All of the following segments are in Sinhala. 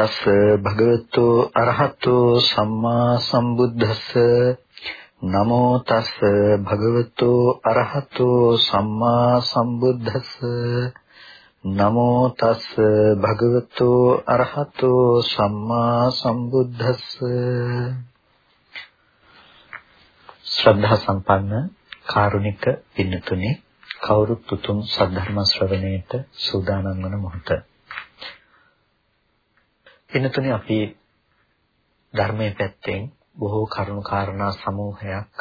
නමෝ තස් භගවතු අරහතු සම්මා සම්බුද්දස්ස. නමෝ තස් භගවතු අරහතු සම්මා සම්බුද්දස්ස. නමෝ තස් භගවතු අරහතු සම්මා සම්බුද්දස්ස. ශ්‍රද්ධා සම්පන්න කාරුණික පින්නතුනි කවුරුත් උතුම් සද්ධර්ම ශ්‍රවණයට සූදානම් වන මොහොත පින්නතුනේ අපි ධර්මයේ පැත්තෙන් බොහෝ කරුණු කාරණා සමූහයක්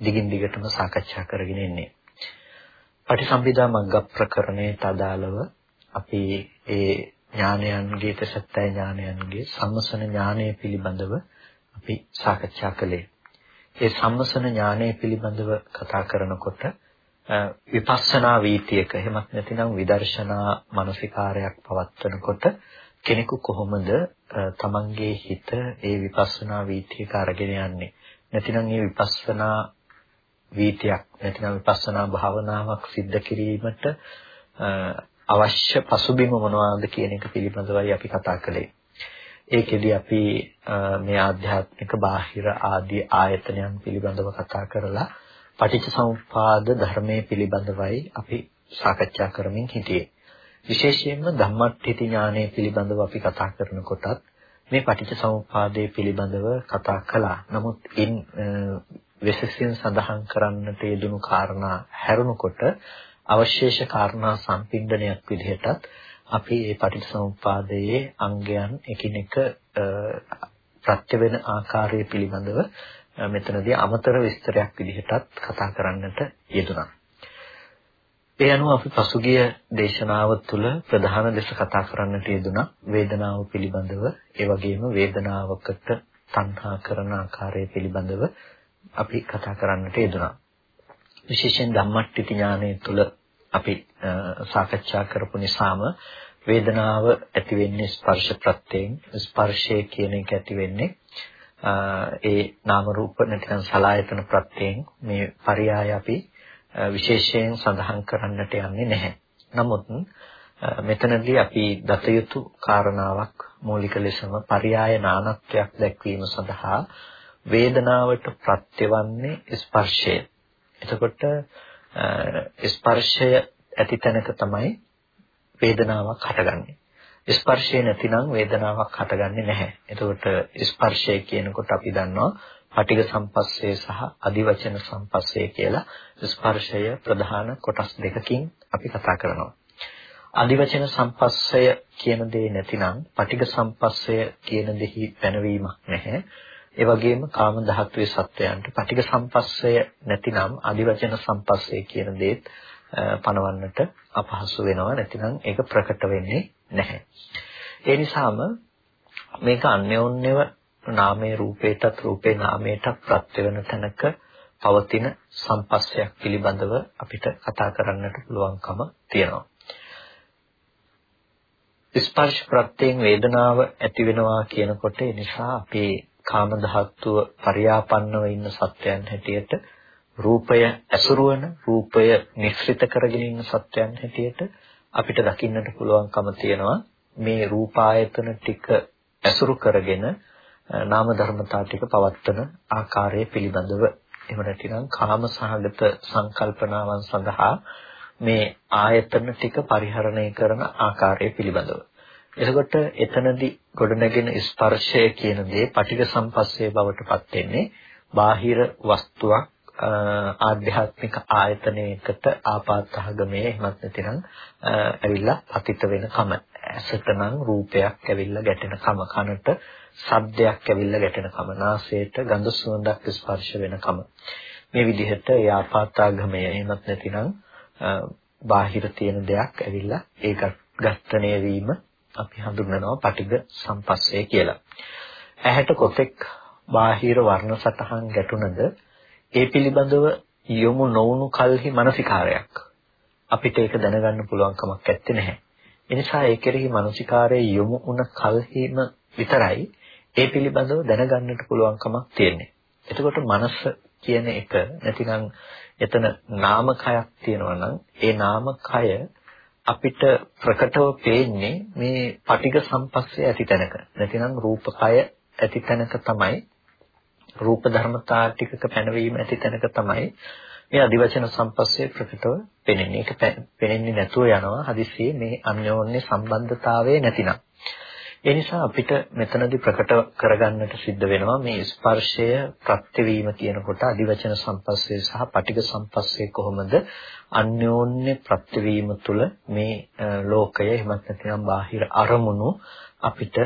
දිගින් දිගටම සාකච්ඡා කරගෙන ඉන්නේ. පටිසම්භිදා මග්ග ප්‍රකරණයට අදාළව අපි ඒ ඥානයන්ගේ තසත්ත්‍ය ඥානයන්ගේ සම්මසන ඥානය පිළිබඳව අපි සාකච්ඡා කළේ. ඒ සම්මසන ඥානය පිළිබඳව කතා කරනකොට විපස්සනා වීතියක එහෙමත් නැතිනම් විදර්ශනා මානසිකාරයක් පවත්වනකොට කෙනෙකු කොහොමද තමන්ගේ හිත ඒ විපස්සනා වීතියක අරගෙන යන්නේ නැතිනම් ඒ විපස්සනා වීතියක් නැතිනම් විපස්සනා භාවනාවක් සිද්ධ කිරීමට අවශ්‍ය පසුබිම මොනවාද කියන එක පිළිබඳවයි අපි කතා කළේ. ඒකෙදි අපි මේ ආධ්‍යාත්මික බාහිර ආදී ආයතනයන් පිළිබඳව කතා කරලා පටිච්චසමුප්පාද ධර්මයේ පිළිබඳවයි අපි සාකච්ඡා කරමින් හිටියේ. විශේෂයෙන්ම ධම්මට්ඨිති ඥානය පිළිබඳව අපි කතා කරනකොටත් මේ පටිච්චසමුප්පාදයේ පිළිබඳව කතා කළා. නමුත් ඉන් විශේෂයෙන් සඳහන් කරන්නට යෙදුණු කාරණා හැරුණකොට අවශේෂ කාරණා සම්පින්ඩනයක් විදිහටත් අපි මේ පටිච්චසමුප්පාදයේ අංගයන් එකිනෙක ප්‍රත්‍ය වෙන ආකාරය පිළිබඳව මෙතනදී අමතර විස්තරයක් විදිහටත් කතා කරන්නට යෙදුණා. ඒ අනුව අපි පසුගිය දේශනාව තුළ ප්‍රධාන ලෙස කතා කරන්නට යෙදුණා වේදනාව පිළිබඳව. ඒ වගේම වේදනාවකට තණ්හා කරන ආකාරය පිළිබඳව අපි කතා කරන්නට යෙදුණා. විශේෂයෙන් ධම්මට්ටි ඥානය තුළ අපි සාකච්ඡා කරපු නිසාම වේදනාව ඇති වෙන්නේ ස්පර්ශ ප්‍රත්‍යයෙන් ස්පර්ශය කියන එක ඇති වෙන්නේ ඒ නාම රූප නැතිනම් සලායතන ප්‍රත්‍යයෙන්. මේ පරයය අපි විශේෂයෙන් සඳහන් කරන්නට යන්නේ නැහැ. නමුත් මෙතනදී අපි දත යුතු කාරණාවක් මූලික ලෙසම පරයාය නානත්වයක් දැක්වීම සඳහා වේදනාවට ප්‍රත්‍යවන්නේ ස්පර්ශය. එතකොට ස්පර්ශය ඇති තැනක තමයි වේදනාවක් හටගන්නේ. ස්පර්ශය නැතිනම් වේදනාවක් හටගන්නේ නැහැ. එතකොට ස්පර්ශය කියනකොට අපි දන්නවා පටිඝ සම්පස්සේ සහ අදිවචන සම්පස්සේ කියලා ස්පර්ශය ප්‍රධාන කොටස් දෙකකින් අපි කතා කරනවා. අදිවචන සම්පස්සය කියන දේ නැතිනම් පටිඝ සම්පස්සය කියන දෙහි පැනවීමක් නැහැ. ඒ වගේම කාම ධාතුවේ සත්වයන්ට පටිඝ සම්පස්සය නැතිනම් අදිවචන සම්පස්සය කියන දේත් පනවන්නට අපහසු වෙනවා නැතිනම් ඒක ප්‍රකට වෙන්නේ නැහැ. ඒ නිසාම මේක අන්‍යෝන්‍යව නාමයේ රූපේටත් රූපේ නාමයටත් ප්‍රත්‍ය වෙන තැනක පවතින සම්පස්සයක් පිළිබඳව අපිට කතා කරන්නට පුළුවන්කම තියෙනවා. ස්පර්ශ ප්‍රත්‍යයෙන් වේදනාව ඇති වෙනවා කියනකොට ඒ නිසා අපේ කාම ධාතුව පරියාපන්නව ඉන්න සත්‍යයන් හැටියට රූපය ඇසුරුවන රූපය නිස්සෘත කරගෙන ඉන්න සත්‍යයන් හැටියට අපිට දකින්නට පුළුවන්කම තියෙනවා මේ රූපායතන ටික ඇසුරු කරගෙන නාම ධර්මතා ටික පවත්වන ආකාරය පිළිබඳව එහෙම නැතිනම් කාම සහගත සංකල්පනාවන් සඳහා මේ ආයතන ටික පරිහරණය කරන ආකාරය පිළිබඳව. එතකොට එතනදී ගොඩනැගෙන ස්පර්ශය කියන දේ පටිඝ සම්පස්සේ බවට පත් වෙන්නේ බාහිර වස්තුවක් ආධ්‍යාත්මික ආයතනයකට ආපාතහගමේ එහෙමත් නැතිනම් ඇවිල්ලා පතිත වෙන කම ඇසට නම් රූපයක් ඇවිල්ලා ගැටෙන කම කනට ශබ්දයක් ඇවිල්ලා ගැටෙන කම නාසයට ගඳ සුවඳක් ස්පර්ශ වෙන කම මේ විදිහට යාපාතාගමය එහෙමත් නැතිනම් බාහිර තියෙන දෙයක් ඇවිල්ලා ඒක ඝට්ටණය වීම අපි හඳුන්වනවා පටිඝ සම්පස්සේ කියලා. ඇහැට කොතෙක් බාහිර වර්ණ සටහන් ගැටුණද ඒ පිළිබඳව යොමු නොවුණු කල්හි මානසිකාරයක් අපිට ඒක දැනගන්න පුළුවන් කමක් නැත්තේ නැහැ. එනිසා ඒ කෙරෙහි මානසිකාරයේ යොමු වුණ කල්හිම විතරයි ඒ පිළිබඳව දැනගන්නට පුළුවන්කමක් තියෙන්නේ. එතකොට මනස කියන එක නැතිනම් එතන නාමකයක් තියෙනවා නම් ඒ නාමකය අපිට ප්‍රකටව පේන්නේ මේ පටිඝ සම්පස්සේ ඇති තැනක. නැතිනම් රූපකය ඇති තැනක තමයි රූප ධර්මතා ටිකක පැනවීම ඇති තැනක තමයි මේ අදිවචන සම්පස්සේ ප්‍රකටව පෙනෙන්නේ. ඒක පෙනෙන්නේ නැතුව යනවා. හදිස්සියේ මේ අන්‍යෝන්‍ය සම්බන්ධතාවය නැතිනම්. ඒ නිසා අපිට මෙතනදී ප්‍රකට කරගන්නට සිද්ධ වෙනවා මේ ස්පර්ශය ප්‍රත්‍යවීම කියනකොට අදිවචන සම්පස්සේ සහ පටිඝ සම්පස්සේ කොහොමද අන්‍යෝන්‍ය ප්‍රත්‍යවීම තුළ මේ ලෝකය එහෙමත් නැත්නම් බාහිර අරමුණු අපිට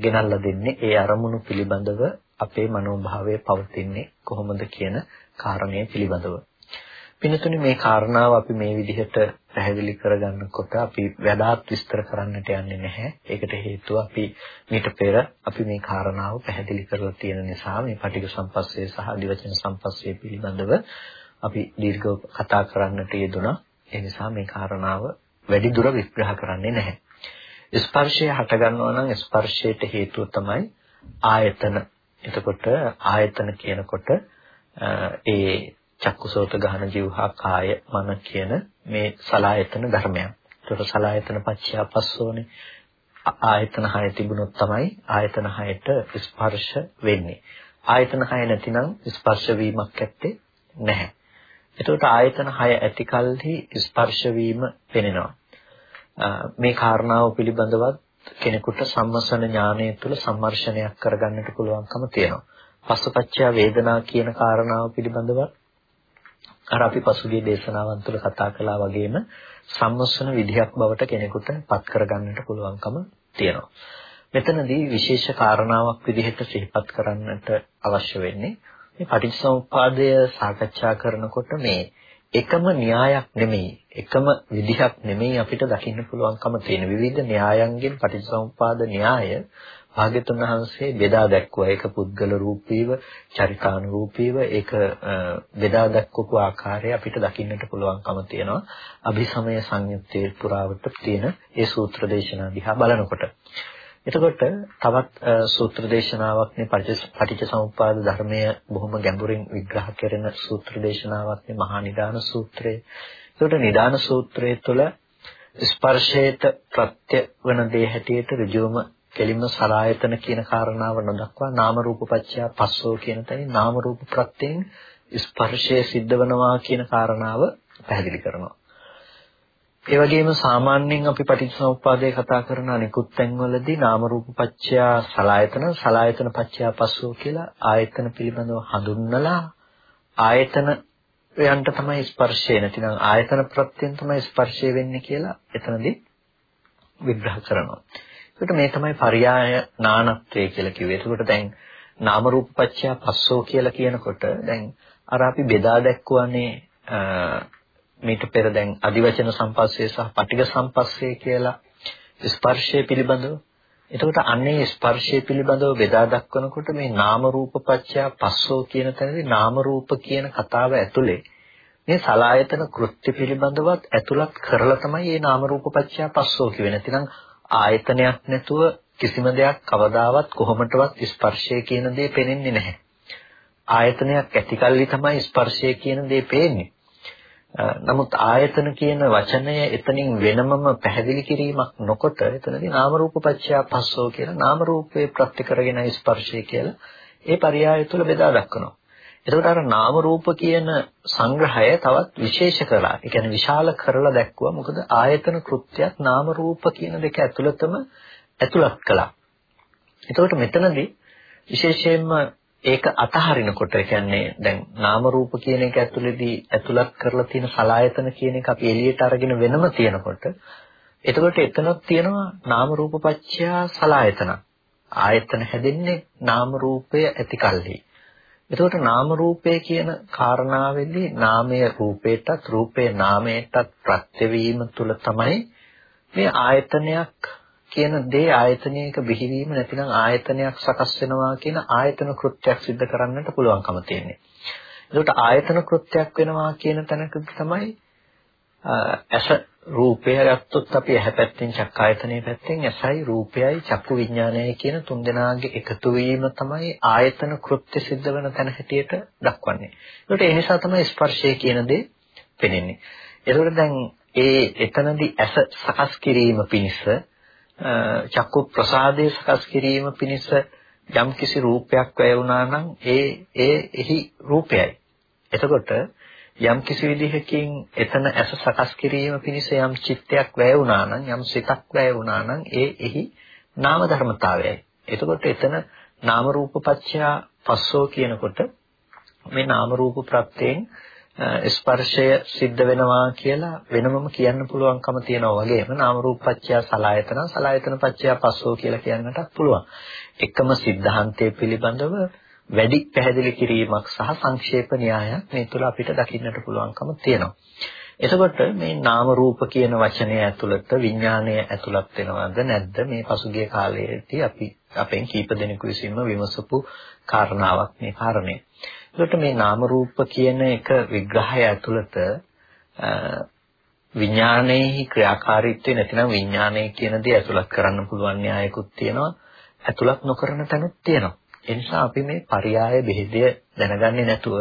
ගෙනල්ලා දෙන්නේ. ඒ අරමුණු පිළිබඳව අපේ මනෝභාවය පවතින්නේ කොහොමද කියන කාරණය පිළිබඳව. පින්තුනි මේ කාරණාව අපි මේ විදිහට පැහැදිලි කරගන්නකොට අපි වඩාත් විස්තර කරන්නට යන්නේ නැහැ. ඒකට හේතුව අපි මීට පෙර අපි මේ කාරණාව පැහැදිලි කරලා තියෙන නිසා මේ පටිඝ සම්පස්සේ සහ දිවචන සම්පස්සේ පිළිබඳව අපි දීර්ඝව කතා කරන්නට යෙදුණා. ඒ නිසා මේ කාරණාව වැඩි දුර විග්‍රහ කරන්නේ නැහැ. ස්පර්ශය හට ගන්නවා නම් ස්පර්ශයට හේතුව තමයි ආයතන. එතකොට ආයතන කියනකොට ඒ චක්කුසෝත ගහන જીවහා කාය මන කියන මේ සලායතන ධර්මයන්. ඒතර සලායතන පච්චය පස්සෝනේ ආයතන හය තිබුණොත් තමයි ආයතන හයට ස්පර්ශ වෙන්නේ. ආයතන හය නැතිනම් ස්පර්ශ වීමක් ඇත්තේ නැහැ. එතකොට ආයතන හය ඇති කලෙහි ස්පර්ශ වීම පෙනෙනවා. මේ කාරණාව පිළිබඳවත් කෙනෙකුට සම්මසන ඥානය තුළ සම්මර්ෂණයක් කරගන්නට පුළුවන්කම තියෙනවා. පස්සපච්චය වේදනා කියන කාරණාව පිළිබඳව අර අපි පසුගිය දේශනාවන් තුළ කතා කළා වගේම සම්මස්වන විදිහක් බවට කෙනෙකුට පත් කරගන්නට පුළුවන්කම තියෙනවා. මෙතනදී විශේෂ කාරණාවක් විදිහට සිහිපත් කරන්නට අවශ්‍ය වෙන්නේ මේ පටිච්චසමුප්පාදය සාකච්ඡා කරනකොට මේ එකම න්‍යායක් නෙමෙයි එකම විදිහක් නෙමෙයි අපිට දකින්න පුළුවන්කම තියෙන විවිධ න්‍යායන්ගෙන් පටිච්චසමුප්පාද න්‍යාය භාග්‍යතුන් වහන්සේ බෙදා දැක්වුවා. ඒක පුද්ගල රූපීව, චරිතානුරූපීව ඒක බෙදා දැක්වපු ආකාරය අපිට දකින්නට පුළුවන්කම තියෙනවා. අභිසමය සංයුත්තේ පුරාවට තියෙන ඒ සූත්‍ර දේශනා දිහා බලනකොට. එතකොට තවත් සූත්‍ර දේශනාවක් නේ පටිච්චසමුප්පාද ධර්මය බොහොම ගැඹුරින් විග්‍රහ කරන සූත්‍ර දේශනාවක් නේ මහා නිදාන සූත්‍රය. එතකොට නිදාන සූත්‍රය තුළ ස්පර්ශයට ප්‍රත්‍ය වන දේ හැටියට ඍජුවම කෙලින්ම සලායතන කියන කාරණාව නොදක්වා නාම රූප පත්‍ය පස්සෝ කියන තැනින් නාම රූප ප්‍රත්‍යයෙන් ස්පර්ශය සිද්ධ වෙනවා කියන කාරණාව පැහැදිලි කරනවා. ඒ වගේම සාමාන්‍යයෙන් අපි පටිච්චසමුප්පාදයේ කතා කරන අනිකුත් තැන්වලදී නාම රූප පත්‍ය සලායතන සලායතන පත්‍ය පස්සෝ කියලා ආයතන පිළිබඳව හඳුන්වලා ආයතන යන්ට තමයි ස්පර්ශය නැතිනම් ආයතන ප්‍රත්‍යයෙන් තමයි ස්පර්ශය වෙන්නේ කියලා එතනදී විග්‍රහ කරනවා. එතකොට මේ තමයි පරියාය නානත්වය කියලා කිව්වේ. එතකොට දැන් නාම රූප පත්‍ය පස්සෝ කියලා කියනකොට දැන් අර අපි බෙදා දැක්වන්නේ මේක පෙර දැන් අදිවචන සම්පස්සේ සහ පටිඝ සම්පස්සේ කියලා ස්පර්ශය පිළිබඳව. එතකොට අන්නේ ස්පර්ශය පිළිබඳව බෙදා දක්වනකොට මේ නාම රූප පත්‍ය පස්සෝ කියන තැනදී නාම රූප කියන කතාව ඇතුලේ මේ සලායතන කෘත්‍ය පිළිබඳවත් ඇතුළත් කරලා තමයි මේ නාම රූප පත්‍ය පස්සෝ කියවෙන්නේ. නැතිනම් ආයතනයක් නැතුව කිසිම දෙයක් කවදාවත් කොහොමදවත් ස්පර්ශය කියන දේ පේන්නේ නැහැ. ආයතනයක් ඇතිකල්ලි තමයි ස්පර්ශය කියන දේ පේන්නේ. නමුත් ආයතන කියන වචනය එතනින් වෙනමම පැහැදිලි කිරීමක් නොකොට එතනදී නාම රූප පත්‍ය පස්සෝ කියලා නාම රූපේ ප්‍රත්‍ය කරගෙන ස්පර්ශය කියලා ඒ පරයය තුළ බෙදා දක්වනවා. එතකොට අර නාම රූප කියන සංග්‍රහය තවත් විශේෂ කළා. ඒ කියන්නේ විශාල කරලා දැක්කුවා. මොකද ආයතන කෘත්‍යයක් නාම රූප කියන දෙක ඇතුළතම ඇතුළත් කළා. එතකොට මෙතනදී විශේෂයෙන්ම ඒක අතහරිනකොට ඒ කියන්නේ දැන් නාම රූප කියන එක ඇතුළේදී ඇතුළත් කරලා තියෙන සලායතන කියන එක අපි එළියට අරගෙන වෙනම තියනකොට එතකොට එතනක් තියෙනවා නාම රූප පත්‍යා සලායතන. ආයතන හැදෙන්නේ නාම රූපය ඇති කල්හි. එතකොට නාම රූපය කියන කාරණාවෙදී නාමය රූපයටත් රූපය නාමයටත් ප්‍රත්‍යවීම තුල තමයි මේ ආයතනයක් කියන දේ ආයතනයක බිහිවීම නැතිනම් ආයතනයක් සකස් වෙනවා කියන ආයතන කෘත්‍යයක් සිද්ධ කරන්නට පුළුවන්කම තියෙන්නේ. එතකොට ආයතන කෘත්‍යයක් වෙනවා කියන තැනකදී තමයි ඇස රූපය ගත්තොත් අපි ඇහැ පැත්තෙන් චක්කායතනයේ පැත්තෙන් ඇසයි රූපයයි චක්කු විඥානයයි කියන තුන් දෙනාගේ එකතු වීම තමයි ආයතන කෘත්‍ය සිද්ධ වෙන තැන හැටියට දක්වන්නේ. ඒකට ඒ නිසා තමයි ස්පර්ශය කියන දේ පෙනෙන්නේ. ඒකට දැන් ඒ එතනදී ඇස සකස් කිරීම පිණිස චක්කු ප්‍රසාදයේ සකස් කිරීම පිණිස යම් කිසි රූපයක් වැය වුණා නම් ඒ ඒ එහි රූපයයි. එතකොට යම් කිසි විදිහකින් එතන ඇස සකස් කිරීම පිණිස යම් චිත්තයක් වැය වුණා නම් යම් සිතක් වැය වුණා නම් ඒ එහි නාම ධර්මතාවයයි. එතකොට එතන නාම රූප පත්‍ය පස්සෝ කියනකොට මේ නාම රූප ප්‍රත්‍යයෙන් ස්පර්ශය සිද්ධ වෙනවා කියලා වෙනමම කියන්න පුළුවන්කම තියෙනවා වගේම නාම රූප පත්‍ය සලායතන සලායතන පත්‍ය පස්සෝ කියලා කියන්නටත් පුළුවන්. එකම සිද්ධාන්තයේ පිළිබඳව වැඩි පැහැදිලි කිරීමක් සහ සංක්ෂේප න්‍යායක් මේ තුළ අපිට දකින්නට පුළුවන්කම තියෙනවා. එතකොට මේ නාම රූප කියන වචනය ඇතුළත විඥාණය ඇතුළත් වෙනවද නැද්ද මේ පසුගිය කාලයේදී අපි අපෙන් කීප දෙනෙකු විසින්ම විමසපු කාරණාවක් මේ කාරණේ. එතකොට මේ නාම රූප කියන එක විග්‍රහය ඇතුළත විඥානයේ ක්‍රියාකාරීත්වය නැතිනම් විඥානය කියන දේ ඇතුළත් කරන්න පුළුවන් න්‍යායකුත් තියෙනවා ඇතුළත් නොකරන තැනුත් තියෙනවා ඒ නිසා අපි මේ පරයාය බෙහෙදය දැනගන්නේ නැතුව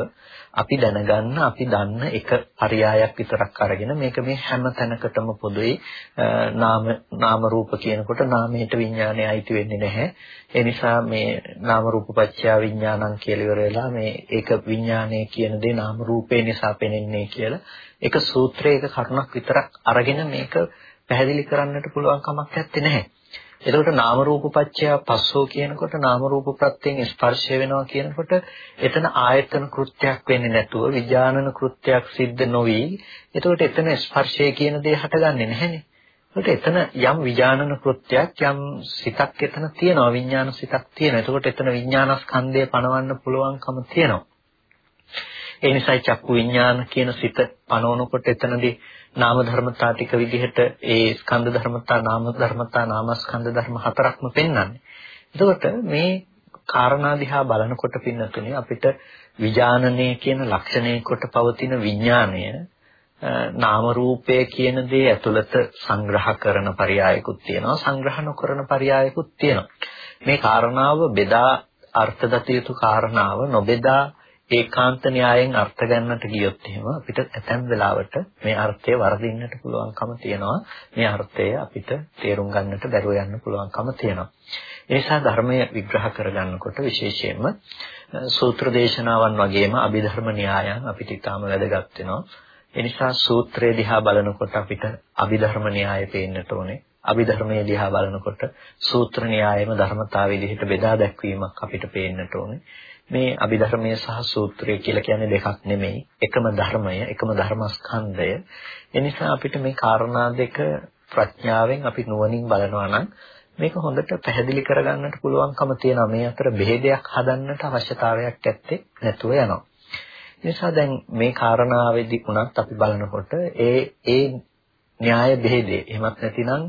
අපි දැනගන්න අපි දන්න එක පරයායක් විතරක් අරගෙන මේක මේ හැම තැනකටම පොදුයි. නාම නාම රූප කියනකොට නාමයට විඥානය අයිති වෙන්නේ නැහැ. ඒ නිසා මේ නාම රූප පත්‍ය විඥානං කියලා ඉවර වෙලා මේ ඒක විඥානය කියන දේ නාම රූපේ නිසා පෙනෙන්නේ කියලා ඒක සූත්‍රයක කරුණක් විතරක් අරගෙන මේක පැහැදිලි කරන්නට පුළුවන් කමක් නැත්තේ. නැහැ එතකොට නාම රූප පත්‍ය පස්සෝ කියනකොට නාම රූප ප්‍රත්‍යයෙන් ස්පර්ශය වෙනවා කියනකොට එතන ආයතන කෘත්‍යයක් වෙන්නේ නැතුව විඥානන කෘත්‍යයක් සිද්ධ නොවි එතකොට එතන ස්පර්ශය කියන දේ හටගන්නේ නැහැනේ. එතකොට එතන යම් විඥානන කෘත්‍යයක් යම් සිතක් එතන තියෙනවා විඥාන සිතක් තියෙනවා. එතකොට එතන විඥානස්කන්ධය පණවන්න පුළුවන්කම තියෙනවා. ඒ නිසායි චක්කු විඥාන කියන සිත පනවනකොට එතනදී නාම ධර්මතා ටික විදිහට ඒ ස්කන්ධ ධර්මතා නාම ධර්මතා නාමස්කන්ධ ධර්ම හතරක්ම පෙන්වන්නේ. එතකොට මේ කාරණා දිහා බලනකොට පින්නතුනේ අපිට විඥානනය කියන ලක්ෂණය කොට පවතින විඥාණය නාම රූපය කියන දේ ඇතුළත සංග්‍රහ කරන පරයයකුත් තියෙනවා සංග්‍රහ නොකරන පරයයකුත් තියෙනවා මේ කාරණාව බෙදා අර්ථ දත යුතු කාරණාව නොබෙදා ඒකාන්ත න්‍යායෙන් අර්ථ ගන්නට ගියොත් එහෙම අපිට ඇතැම් වෙලාවට මේ අර්ථය වරදින්නට පුළුවන්කම තියෙනවා. මේ අර්ථය අපිට තේරුම් ගන්නට බැරුව යන්න පුළුවන්කම තියෙනවා. ඒ නිසා ධර්මය විග්‍රහ කරගන්නකොට විශේෂයෙන්ම සූත්‍ර දේශනාවන් වගේම අභිධර්ම න්‍යායන් අපිට ඊටාම වැදගත් වෙනවා. ඒ නිසා සූත්‍රය දිහා බලනකොට අපිට අභිධර්ම න්‍යාය පේන්නට ඕනේ. අභිධර්මයේ දිහා බලනකොට සූත්‍ර න්‍යායෙම ධර්මතාවය විදිහට බෙදා දැක්වීමක් අපිට පේන්නට ඕනේ. මේ අභිධර්මයේ සහ සූත්‍රය කියලා කියන්නේ දෙකක් නෙමෙයි. එකම ධර්මය එකම ධර්මස්කන්ධය. ඒ නිසා අපිට මේ කාරණා දෙක ප්‍රඥාවෙන් අපි නුවණින් බලනවා නම් මේක හොඳට පැහැදිලි කරගන්නට පුළුවන්කම තියෙනවා. මේ අතර බෙහෙදයක් හදන්නට අවශ්‍යතාවයක් ඇත්තේ නැතුව යනවා. නිසා දැන් මේ කාරණාවේදී උනත් අපි බලනකොට ඒ ඒ න්‍යාය බෙහෙදේ එහෙමත් නැතිනම්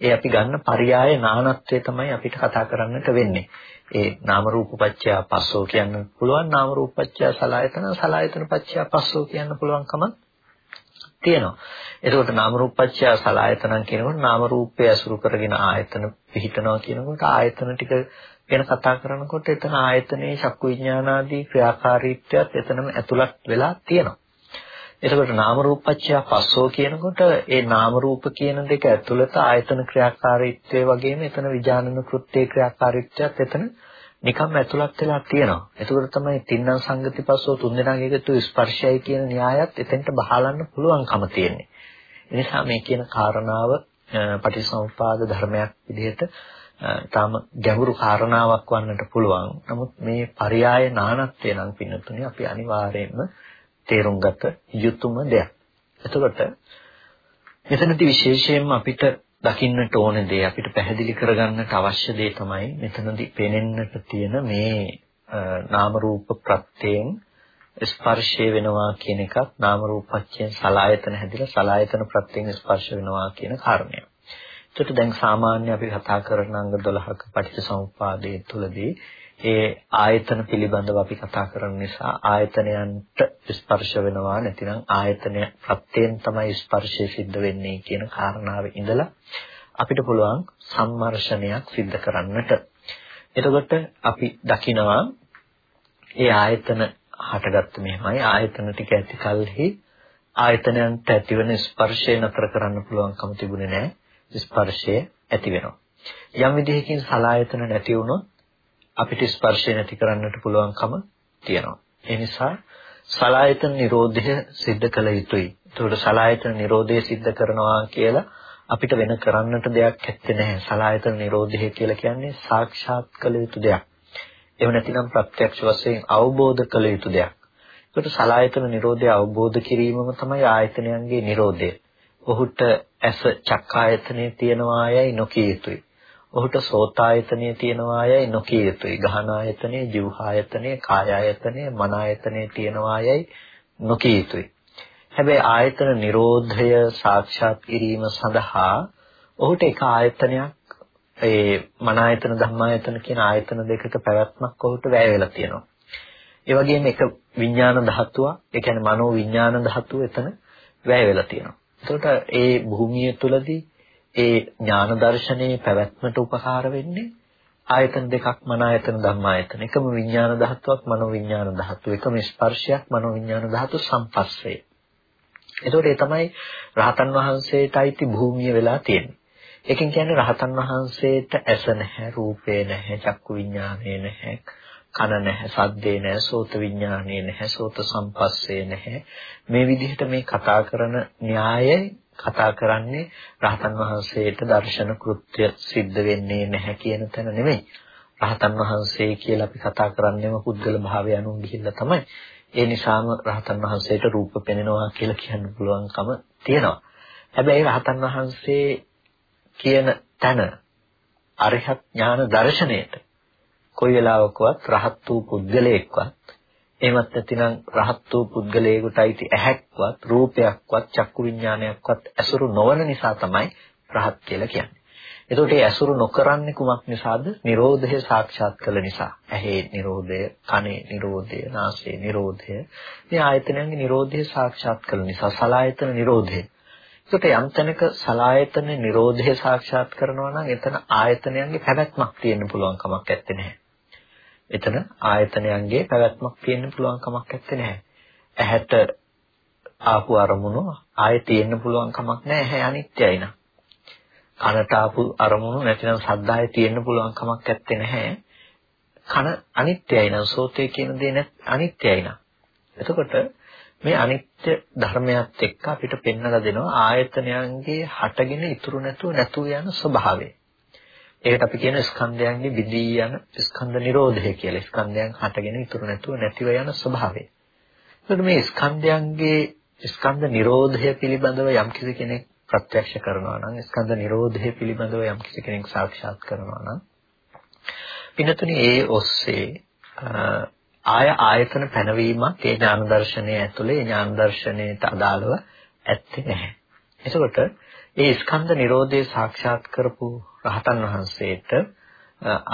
ඒ අපි ගන්න පරයාය නානත්වය තමයි අපිට කතා කරන්නට වෙන්නේ. ඒ නාම රූප පත්‍ය පස්සෝ කියන්න පුළුවන් නාම රූප පත්‍ය සලායතන සලායතන පත්‍ය පස්සෝ කියන්න පුළුවන්කම තියෙනවා. එතකොට නාම රූප පත්‍ය සලායතන කියනකොට නාම රූපය අසුරු කරගෙන ආයතන පිහිටනවා කියනකොට ආයතන ටික ගැන කතා කරනකොට එතන ආයතනයේ චක්කු විඥානාදී ක්‍රියාකාරීත්වයත් එතනම ඇතුළත් වෙලා තියෙනවා. එතකොට නාම රූපච්ඡය පස්සෝ කියනකොට ඒ නාම රූප කියන දෙක ඇතුළත ආයතන ක්‍රියාකාරීත්වය වගේම එතන විඥානන කෘත්‍යයේ ක්‍රියාකාරීත්වයත් එතන නිකම්ම ඇතුළත් වෙලා තියෙනවා. එතකොට තමයි තින්නම් සංගති පස්සෝ තුන්දෙනාගේ එකතු ස්පර්ශයයි කියන න්‍යායත් එතෙන්ට බහලන්න පුළුවන්කම තියෙන්නේ. එනිසා මේ කියන කාරණාව පටිසමුපාද ධර්මයක් විදිහට තාම ගැඹුරු කාරණාවක් වන්නට පුළුවන්. නමුත් මේ පරයාය නානත්වය නම් පින්නතුනේ අපි අනිවාර්යයෙන්ම තේරුම් ගත යුතුම දෙයක්. එතකොට මෙතනදී විශේෂයෙන්ම අපිට දකින්නට ඕන දේ අපිට පැහැදිලි කරගන්නට අවශ්‍ය දේ තමයි මෙතනදී පෙනෙන්නට තියෙන මේ නාම රූප ප්‍රත්‍යයෙන් ස්පර්ශය වෙනවා කියන එකත් නාම රූපච්ඡයෙන් සලායතන හැදිලා සලායතන ප්‍රත්‍යයෙන් ස්පර්ශ වෙනවා කියන කාරණය. එතකොට දැන් සාමාන්‍ය අපි කතා කරන අංග 12ක පටිච්චසමුප්පාදයේ තුලදී ඒ ආයතන පිළිබඳව අපි කතා කරන නිසා ආයතනයන්ට ස්පර්ශ වෙනවා නැතිනම් ආයතනය ප්‍රත්‍යයෙන් තමයි ස්පර්ශය සිද්ධ වෙන්නේ කියන කාරණාවේ ඉඳලා අපිට පුළුවන් සම්මර්ෂණයක් සිද්ධ කරන්නට. එතකොට අපි දකිනවා ඒ ආයතන හටගත්ත මෙහෙමයි ආයතන ටික ඇති කලෙහි ආයතනයන්ට ඇතිවන ස්පර්ශය නතර කරන්න පුළුවන්කම තිබුණේ නැහැ. ස්පර්ශය ඇති වෙනවා. යම් විදිහකින් සලායතන නැති වුණොත් අපිට ස්පර්ශය නැති කරන්නට පුළුවන්කම තියෙනවා. ඒ නිසා සලායතන නිරෝධය සිද්ධ කළ යුතුයි. ඒතකොට සලායතන නිරෝධය සිද්ධ කරනවා කියලා අපිට වෙන කරන්නට දෙයක් ඇත්තේ නැහැ. සලායතන නිරෝධය කියලා කියන්නේ සාක්ෂාත් කළ යුතු දෙයක්. එහෙම නැතිනම් ප්‍රත්‍යක්ෂ වශයෙන් අවබෝධ කළ යුතු දෙයක්. ඒකට සලායතන නිරෝධය අවබෝධ කිරීමම තමයි ආයතනයන්ගේ නිරෝධය. ඔහුට ඇස චක්කායතනේ තියනවායයි නොකිය යුතුයි. ඔහුට සෝතායතනය තියනවායයි නොකිය යුතුයි. ගහන ආයතනේ, જીවහායතනේ, කායායතනේ, මන ආයතනේ තියනවායයි නොකිය යුතුයි. හැබැයි ආයතන නිරෝධය සාක්ෂාත් කිරීම සඳහා ඔහුට එක ආයතනයක් ඒ මන ආයතන ධම්මායතන කියන ආයතන දෙකක පැවැත්මක් ඔහුට වැය වෙලා තියෙනවා. ඒ වගේම එක විඥාන ධාතුව, ඒ කියන්නේ මනෝ විඥාන ධාතුව එතන වැය වෙලා තියෙනවා. එතකොට ඒ භූමිය තුලදී ඒ ඥාන දර්ශනයේ පැවැත්මට උපකාර වෙන්නේ ආයතන දෙකක් මන ආයතන ධම්මායතන. එකම විඥාන ධාතුවක් මනෝ විඥාන ධාතුව. එකම ස්පර්ශයක් මනෝ විඥාන ධාතු සම්පස්සේ. එතකොට ඒ තමයි රහතන් වහන්සේට අයිති භූමිය වෙලා තියෙන්නේ. ඒකෙන් කියන්නේ රහතන් වහන්සේට ඇස නැහැ, රූපේ නැහැ, චක්කු විඥානේ නැහැ, කන නැහැ, සද්දේ නැහැ, සෝත විඥානේ නැහැ, සෝත සම්පස්සේ නැහැ. මේ විදිහට මේ කතා කරන න්‍යායයි කතා කරන්නේ රහතන් වහන්සේට දර්ශන කෘත්‍ය සිද්ධ වෙන්නේ නැහැ කියන තැන නෙමෙයි. රහතන් වහන්සේ කියලා අපි කතා කරන්නේම පුද්ගල භාවය අනුන් ගිහිල්ලා තමයි. ඒ නිසාම රහතන් වහන්සේට රූප පෙනෙනවා කියලා කියන්න පුළුවන්කම තියෙනවා. හැබැයි රහතන් වහන්සේ කියන තැන අරිහත් ඥාන දර්ශනයට කොයි වෙලාවකවත් රහත් වූ පුද්ගලයෙක්වත් එහෙමත් නැතිනම් රහත් වූ පුද්ගලයෙකුට අයිති ඇහැක්වත් රූපයක්වත් චක්කු විඥානයක්වත් ඇසුරු නොවන නිසා තමයි රහත් කියලා කියන්නේ. එතකොට ඒ ඇසුරු නොකරන්නේ කුමක් නිසාද? Nirodhaය සාක්ෂාත් කළ නිසා. ඇහි Nirodhaය, කනේ Nirodhaය, නාසයේ Nirodhaය. මේ ආයතනයන්ගේ Nirodhaය සාක්ෂාත් කළ නිසා සලායතන Nirodhaය. ඒකට යම් තැනක සලායතන Nirodhaය සාක්ෂාත් කරනවා නම් එතන ආයතනයන්ගේ පැවැත්මක් තියෙන්න පුළුවන් කමක් නැත්තේ. එතන ආයතනයන්ගේ පැවැත්මක් තියෙන්න පුළුවන් කමක් නැත්තේ. ඇහැට ආපු අරමුණු ආයෙ තියෙන්න පුළුවන් කමක් නැහැ. ඇහැ අනිත්‍යයි නා. කනට ආපු අරමුණු නැතිනම් ශබ්දය තියෙන්න පුළුවන් කමක් නැත්තේ නැහැ. කන අනිත්‍යයි නම් සෝතේ කියන දේ නැත් අනිත්‍යයි නම්. එතකොට මේ අනිත්‍ය ධර්මයත් එක්ක අපිට පෙන්වලා දෙනවා ආයතනයන්ගේ හටගෙන ඉතුරු නැතුව නැතුව යන ස්වභාවය. ඒකට අපි කියන ස්කන්ධයන්ගේ විදී යන ස්කන්ධ නිරෝධය කියලා. ස්කන්ධයන් හටගෙන ඉතුරු නැතුව නැතිව යන ස්වභාවය. එතකොට මේ ස්කන්ධයන්ගේ ස්කන්ධ නිරෝධය පිළිබඳව යම්කිසි කෙනෙක් ප්‍රත්‍යක්ෂ කරනවා නම් ස්කන්ධ නිරෝධය පිළිබඳව යම් කිසි කෙනෙක් සාක්ෂාත් කරනවා නම් පිනතුනි ඒ ඔස්සේ ආය ආයතන පැනවීමක් ඒ ඥාන දර්ශනයේ ඇතුලේ ඥාන දර්ශනයට අදාළව ඇත්තේ නැහැ. එතකොට ඒ ස්කන්ධ නිරෝධය සාක්ෂාත් කරපු රහතන් වහන්සේට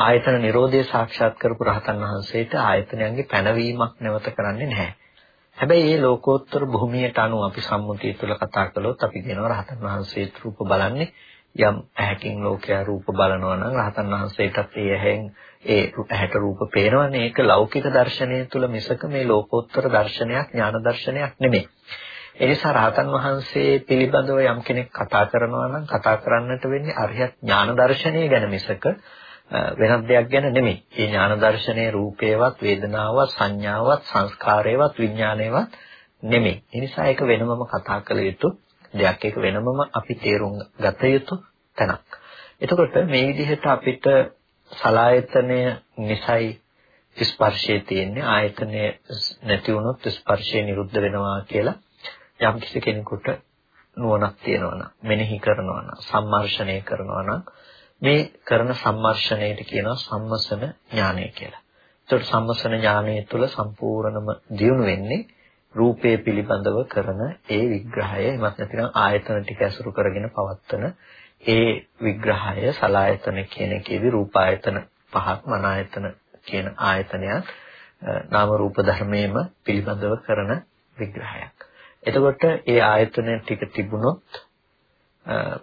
ආයතන නිරෝධය සාක්ෂාත් කරපු රහතන් වහන්සේට ආයතනයන්ගේ පැනවීමක් නැවත කරන්නේ නැහැ. හැබැයි මේ ලෝකෝත්තර භූමියට අනුව අපි සම්මුතිය තුළ කතා කළොත් අපි කියනවා රහතන් වහන්සේත් රූප බලන්නේ යම් ඇහැකින් ලෝකයා රූප බලනවා නම් රහතන් වහන්සේටත් ඒ ඇහෙන් ඒ ඇහැට රූප පේනවනේ ඒක ලෞකික දර්ශනය තුළ මිසක මේ ලෝකෝත්තර දර්ශනයක් ඥාන දර්ශනයක් නෙමෙයි. ඒ නිසා රහතන් වහන්සේ පිළිබඳව යම් කෙනෙක් කතා කරනවා නම් කතා කරන්නට වෙන්නේ අරියත් ඥාන දර්ශනය ගැන මිසක වෙනත් දෙයක් ගැන නෙමෙයි. මේ ඥාන දර්ශනයේ රූපේවත්, වේදනාවත්, සංඥාවත්, සංස්කාරේවත්, විඥානේවත් නෙමෙයි. ඒ නිසා ඒක වෙනමම කතා කළ යුතු දෙයක්. ඒක වෙනමම අපි තේරුම් ගත යුතු තැනක්. එතකොට මේ විදිහට අපිට සලායතනය නිසයි ස්පර්ශයේ තියෙන්නේ ආයතනය නැති වුණොත් ස්පර්ශය නිරුද්ධ වෙනවා කියලා යම් කිසි කෙනෙකුට නුවණක් තියෙනවා නම් මෙනෙහි කරනවා නම් සම්මර්ෂණය කරනවා නම් මේ කරන සම්මර්ෂණයට කියනවා සම්මසන ඥානය කියලා. ඒතකොට සම්මසන ඥානය තුළ සම්පූර්ණම දියුණු වෙන්නේ රූපය පිළිබඳව කරන ඒ විග්‍රහය එමත් නැතිනම් ආයතන ටික ඇසුරු කරගෙන පවත්වන ඒ විග්‍රහය සලායතන කියන එකේදී රූපායතන පහක් මන ආයතන කියන ආයතනයක් නාම රූප ධර්මයේම පිළිබඳව කරන විග්‍රහයක්. එතකොට ඒ ආයතන ටික තිබුණොත්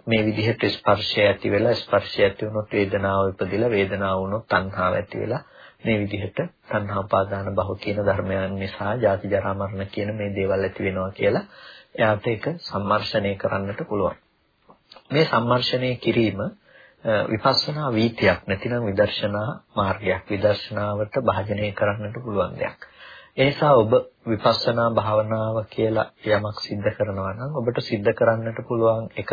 මේ විදිහට ස්පර්ශය ඇති වෙලා ස්පර්ශය ඇති වුණොත් වේදනාව ඉපදිලා වේදනාව වුණොත් තණ්හාව ඇති වෙලා මේ විදිහට තණ්හා උපාදාන භව කියන ධර්මයන් නිසා ජාති ජරා මරණ කියන මේ දේවල් ඇති වෙනවා කියලා එයාට ඒක සම්මර්ෂණය කරන්නට පුළුවන්. මේ සම්මර්ෂණය කිරීම විපස්සනා වීතියක් නැතිනම් විදර්ශනා මාර්ගයක් විදර්ශනාවට භාජනය කරන්නට පුළුවන් දෙයක්. ඒ නිසා ඔබ විපස්සනා භාවනාව කියලා යමක් සිද්ධ කරනවා නම් ඔබට සිද්ධ කරන්නට පුළුවන් එක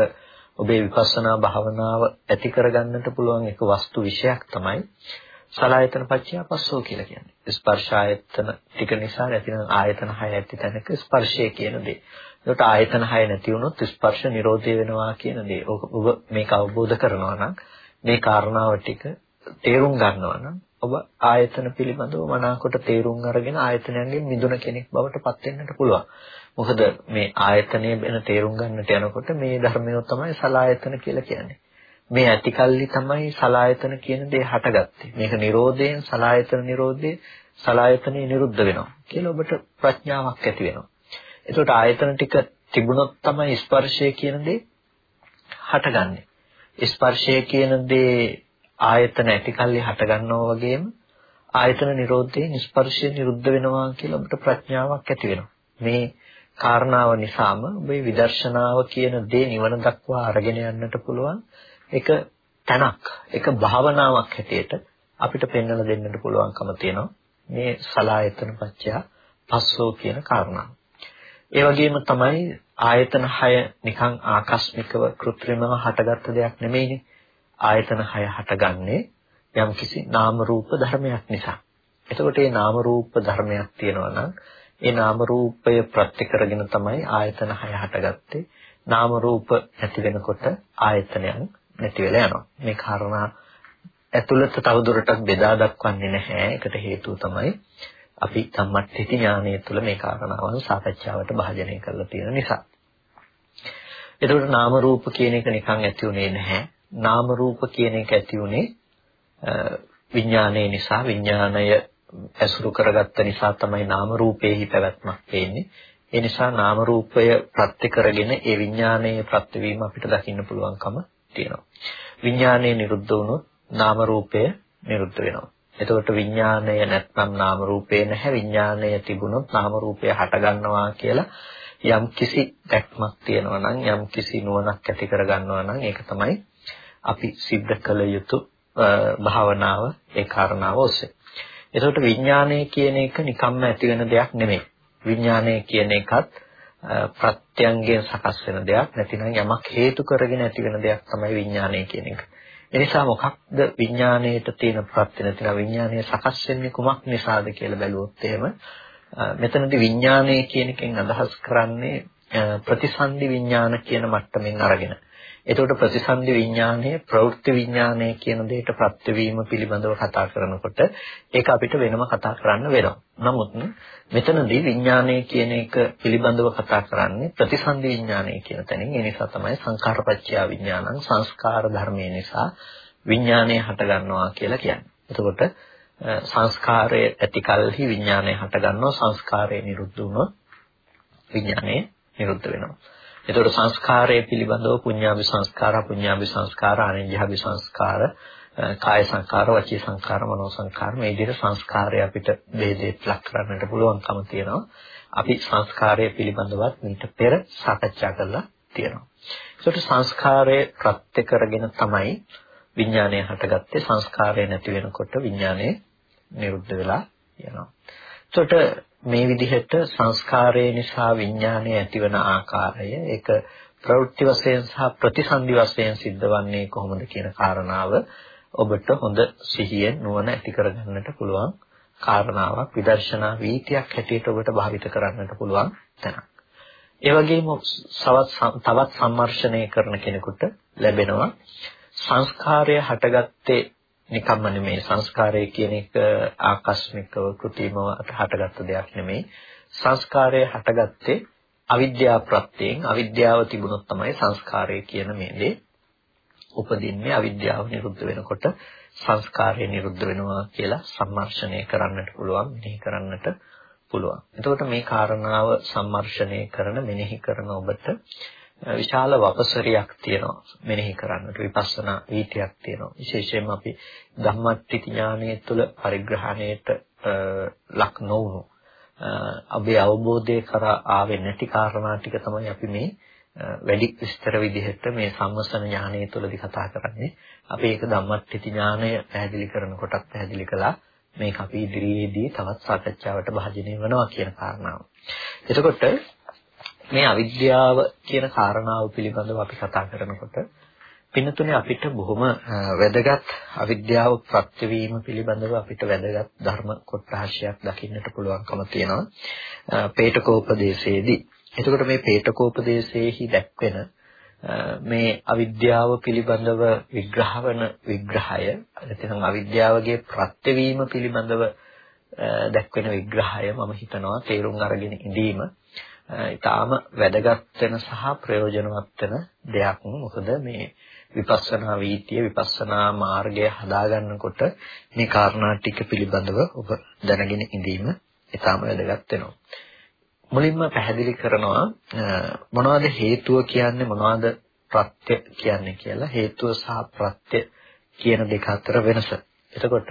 ඔබේ විපස්සනා භාවනාව ඇති කරගන්නට පුළුවන් එක වස්තු විශයක් තමයි සලායතන පච්චය පස්සෝ කියලා කියන්නේ. ස්පර්ශ ආයතන ටික නිසා නැතිනම් ආයතන 6 ඇති තැනක ස්පර්ශය කියන දේ. ඒකට ආයතන 6 නැති වුණොත් ස්පර්ශ නිරෝධය වෙනවා කියන දේ. ඔබ මේක අවබෝධ කරනවා නම් මේ කාරණාව ටික තේරුම් ගන්නවා නම් ඔබ ආයතන පිළිබඳව මනාකොට තේරුම් අරගෙන ආයතනයන්ගෙන් මිදුණ කෙනෙක් බවට පත් වෙන්නට පුළුවන්. මොකද මේ ආයතනය ගැන තේරුම් ගන්නට යනකොට මේ ධර්මය තමයි සලායතන කියලා කියන්නේ. මේ ඇතිකල්ලි තමයි සලායතන කියන දේ හටගත්තේ. මේක Nirodhayen සලායතන Nirodhe සලායතනෙ නිරුද්ධ වෙනවා කියලා ඔබට ප්‍රඥාවක් ඇති වෙනවා. එතකොට ආයතන ටික තිබුණොත් තමයි ස්පර්ශය කියන දේ හටගන්නේ. ස්පර්ශය කියන දේ ආයතන ඇතිකල්ලි හටගන්නවා වගේම ආයතන නිරෝධයෙන් ස්පර්ශය නිරුද්ධ වෙනවා කියලා ඔබට ප්‍රඥාවක් ඇති වෙනවා. මේ කාරණාව නිසාම ඔබේ විදර්ශනාව කියන දේ නිවන දක්වා අරගෙන යන්නට පුළුවන් එක තැනක් එක භාවනාවක් හැටියට අපිට පෙන්වලා දෙන්නට පුළුවන්කම තියෙනවා මේ සලායතන පත්‍ය පස්සෝ කියන කාරණාව. ඒ වගේම තමයි ආයතන 6 නිකන් ආකස්මිකව કૃත්‍රිමව හටගත්ත දෙයක් නෙමෙයිනේ. ආයතන 6 හටගන්නේ යම්කිසි නාම රූප ධර්මයක් නිසා. එතකොට මේ නාම රූප ධර්මයක් තියෙනවා නම් ඒ නාම රූපය ප්‍රත්‍ය කරගෙන තමයි ආයතන 6 හටගත්තේ. නාම රූප නැති වෙනකොට ආයතනයන් නැති වෙලා යනවා. මේ කාරණා ඇතුළත තවදුරටත් බෙදා දක්වන්නේ නැහැ. ඒකට හේතුව තමයි අපි සම්මත්‍ත්‍ති ඥානය තුළ මේ කාරණාවන් සාකච්ඡාවට භාජනය කරලා තියෙන නිසා. එතකොට නාම රූප කියන එක නිකන් ඇති උනේ නැහැ. නාම රූප කියන එක ඇති උනේ විඥානයේ නිසා විඥාණය ඇසුරු කරගත්ත නිසා තමයි නාම රූපේහි පැවැත්මක් පේන්නේ. ඒ නිසා නාම රූපය ප්‍රත්‍ය කරගෙන ඒ විඥානයේ ප්‍රත්‍යවීම අපිට දකින්න පුළුවන්කම තියෙනවා. විඥානයේ නිරුද්ධ වුණොත් නාම රූපය නිරුද්ධ වෙනවා. එතකොට විඥානය නැත්නම් නාම රූපේ නැහැ විඥානය තිබුණොත් නාම රූපය හට ගන්නවා කියලා යම් කිසි දැක්මක් තියෙනවා නම් යම් කිසි නුවණක් ඇති කර ගන්නවා නම් ඒක තමයි අපි සිද්ධ කළ යුතු භාවනාව ඒ කාරණාව ඔස්සේ. එතකොට විඥානය කියන එක නිකම්ම ඇති වෙන දෙයක් නෙමෙයි. විඥානය කියන එකත් ප්‍රත්‍යංගයෙන් සකස් වෙන දෙයක් නැතිනම් යමක් හේතු කරගෙන ඇති වෙන දෙයක් තමයි විඥානය කියන එක. එනිසා මොකක්ද විඥාණයට තියෙන ප්‍රත්‍ය නැතිනම් විඥානය සකස් වෙන්නේ කුමක් නිසාද කියලා බැලුවොත් එහෙම මෙතනදී විඥානය කියන එකෙන් අදහස් කරන්නේ ප්‍රතිසන්දි විඥාන කියන මට්ටමින් අරගෙන එතකොට ප්‍රතිසන්දි විඥානය ප්‍රවෘත්ති විඥානය කියන දෙයට ප්‍රත්‍යවීම පිළිබඳව කතා කරනකොට ඒක අපිට වෙනම කතා කරන්න වෙනවා. නමුත් මෙතනදී විඥානය කියන එක පිළිබඳව කතා කරන්නේ ප්‍රතිසන්දි විඥානය කියන තැනින්. ඒ නිසා තමයි සංඛාරපච්චය විඥානං සංස්කාර ධර්මයේ නිසා විඥානය හට ගන්නවා කියලා කියන්නේ. එතකොට සංස්කාරය ඇති කලෙහි විඥානය හට ගන්නවා සංස්කාරය නිරුද්ධ වුණොත් විඥානය නිරුද්ධ වෙනවා. එතකොට සංස්කාරය පිළිබඳව පුඤ්ඤාභි සංස්කාර, පුඤ්ඤාභි සංස්කාර, අනිඤ්ඤාභි සංස්කාර, කාය සංස්කාර, වචී සංස්කාර, මනෝ සංස්කාර මේ විදිහට සංස්කාරය අපිට ભેදෙත් ලක් කරන්නට පුළුවන්කම තියෙනවා. අපි සංස්කාරය පිළිබඳවත් මීට පෙර සාකච්ඡා කරලා තියෙනවා. ඒකට සංස්කාරය ප්‍රත්‍ය කරගෙන තමයි විඥානය හටගත්තේ සංස්කාරය නැති වෙනකොට විඥානය නිරුද්ධ වෙලා යනවා. ඒකට මේ විදිහට සංස්කාරය නිසා විඥානය ඇතිවන ආකාරය ඒක ප්‍රවෘත්ති වශයෙන් සහ ප්‍රතිසන්දි වශයෙන් සිද්ධවන්නේ කොහොමද කියන කාරණාව ඔබට හොඳ සිහියෙන් නුවණ ඇති කරගන්නට පුළුවන් කාරණාවක් විදර්ශනා වීතියක් හැටියට ඔබට භාවිත කරන්නට පුළුවන් තැනක්. ඒ වගේම තවත් සම්මර්ෂණය කරන කෙනෙකුට ලැබෙනවා සංස්කාරය හටගත්තේ නිකම්ම නෙමෙයි සංස්කාරය කියන එක ආකස්මිකව કૃතිමව හටගත්ත දෙයක් නෙමෙයි. සංස්කාරය හටගත්තේ අවිද්‍යාව ප්‍රත්‍යයෙන්. අවිද්‍යාව තිබුණොත් තමයි සංස්කාරය කියන මේ දේ උපදින්නේ. අවිද්‍යාව නිරුද්ධ වෙනකොට සංස්කාරය නිරුද්ධ වෙනවා කියලා සම්මර්ෂණය කරන්නට පුළුවන් මෙනෙහි කරන්නට පුළුවන්. එතකොට මේ කාරණාව සම්මර්ෂණය කරන මෙනෙහි කරන ඔබට විශාල වපසරියක් තියෙනවා මෙනෙහි කරන්නට විපස්සනා වීතියක් තියෙනවා විශේෂයෙන්ම අපි ධම්මට්ටි ඥානය තුළ පරිග්‍රහණයට ලක් නොවුණු අපේ අවබෝධය කරා ආවේ නැති කාරණා ටික තමයි අපි මේ වැඩි විස්තර විදිහට මේ සම්මසන ඥානය තුළදී කතා කරන්නේ. අපි ඒක ධම්මට්ටි ඥානය පැහැදිලි කරනකොටත් පැහැදිලි කළා. මේක අපි ඉදිරියේදී තවත් සාකච්ඡාවට භාජනය වෙනවා කියන කාරණාව. එතකොට මේ අවිද්‍යාව කියන කාරණාව පිළිබඳව අපි කතා කරනකොට පින්නතුනේ අපිට බොහොම වැදගත් අවිද්‍යාව ප්‍රත්‍යවීම පිළිබඳව අපිට වැදගත් ධර්ම කොටහසක් දකින්නට පුළුවන්කම තියෙනවා පේටකෝපදේශයේදී. එතකොට මේ පේටකෝපදේශයේහි දැක්වෙන මේ අවිද්‍යාව පිළිබඳව විග්‍රහ වන විග්‍රහය නැත්නම් අවිද්‍යාවගේ ප්‍රත්‍යවීම පිළිබඳව දැක්වෙන විග්‍රහය මම හිතනවා තේරුම් අරගෙන ඉඳීම ඊටාම වැදගත් වෙන සහ ප්‍රයෝජනවත් වෙන දෙයක්. මොකද මේ විපස්සනා වීතිය විපස්සනා මාර්ගය හදාගන්නකොට මේ කාරණා ටික පිළිබඳව ඔබ දැනගෙන ඉඳීම ඊටාම වැදගත් වෙනවා. මුලින්ම පැහැදිලි කරනවා මොනවද හේතුව කියන්නේ මොනවද ප්‍රත්‍ය කියන්නේ කියලා හේතුව සහ ප්‍රත්‍ය කියන දෙක අතර වෙනස. එතකොට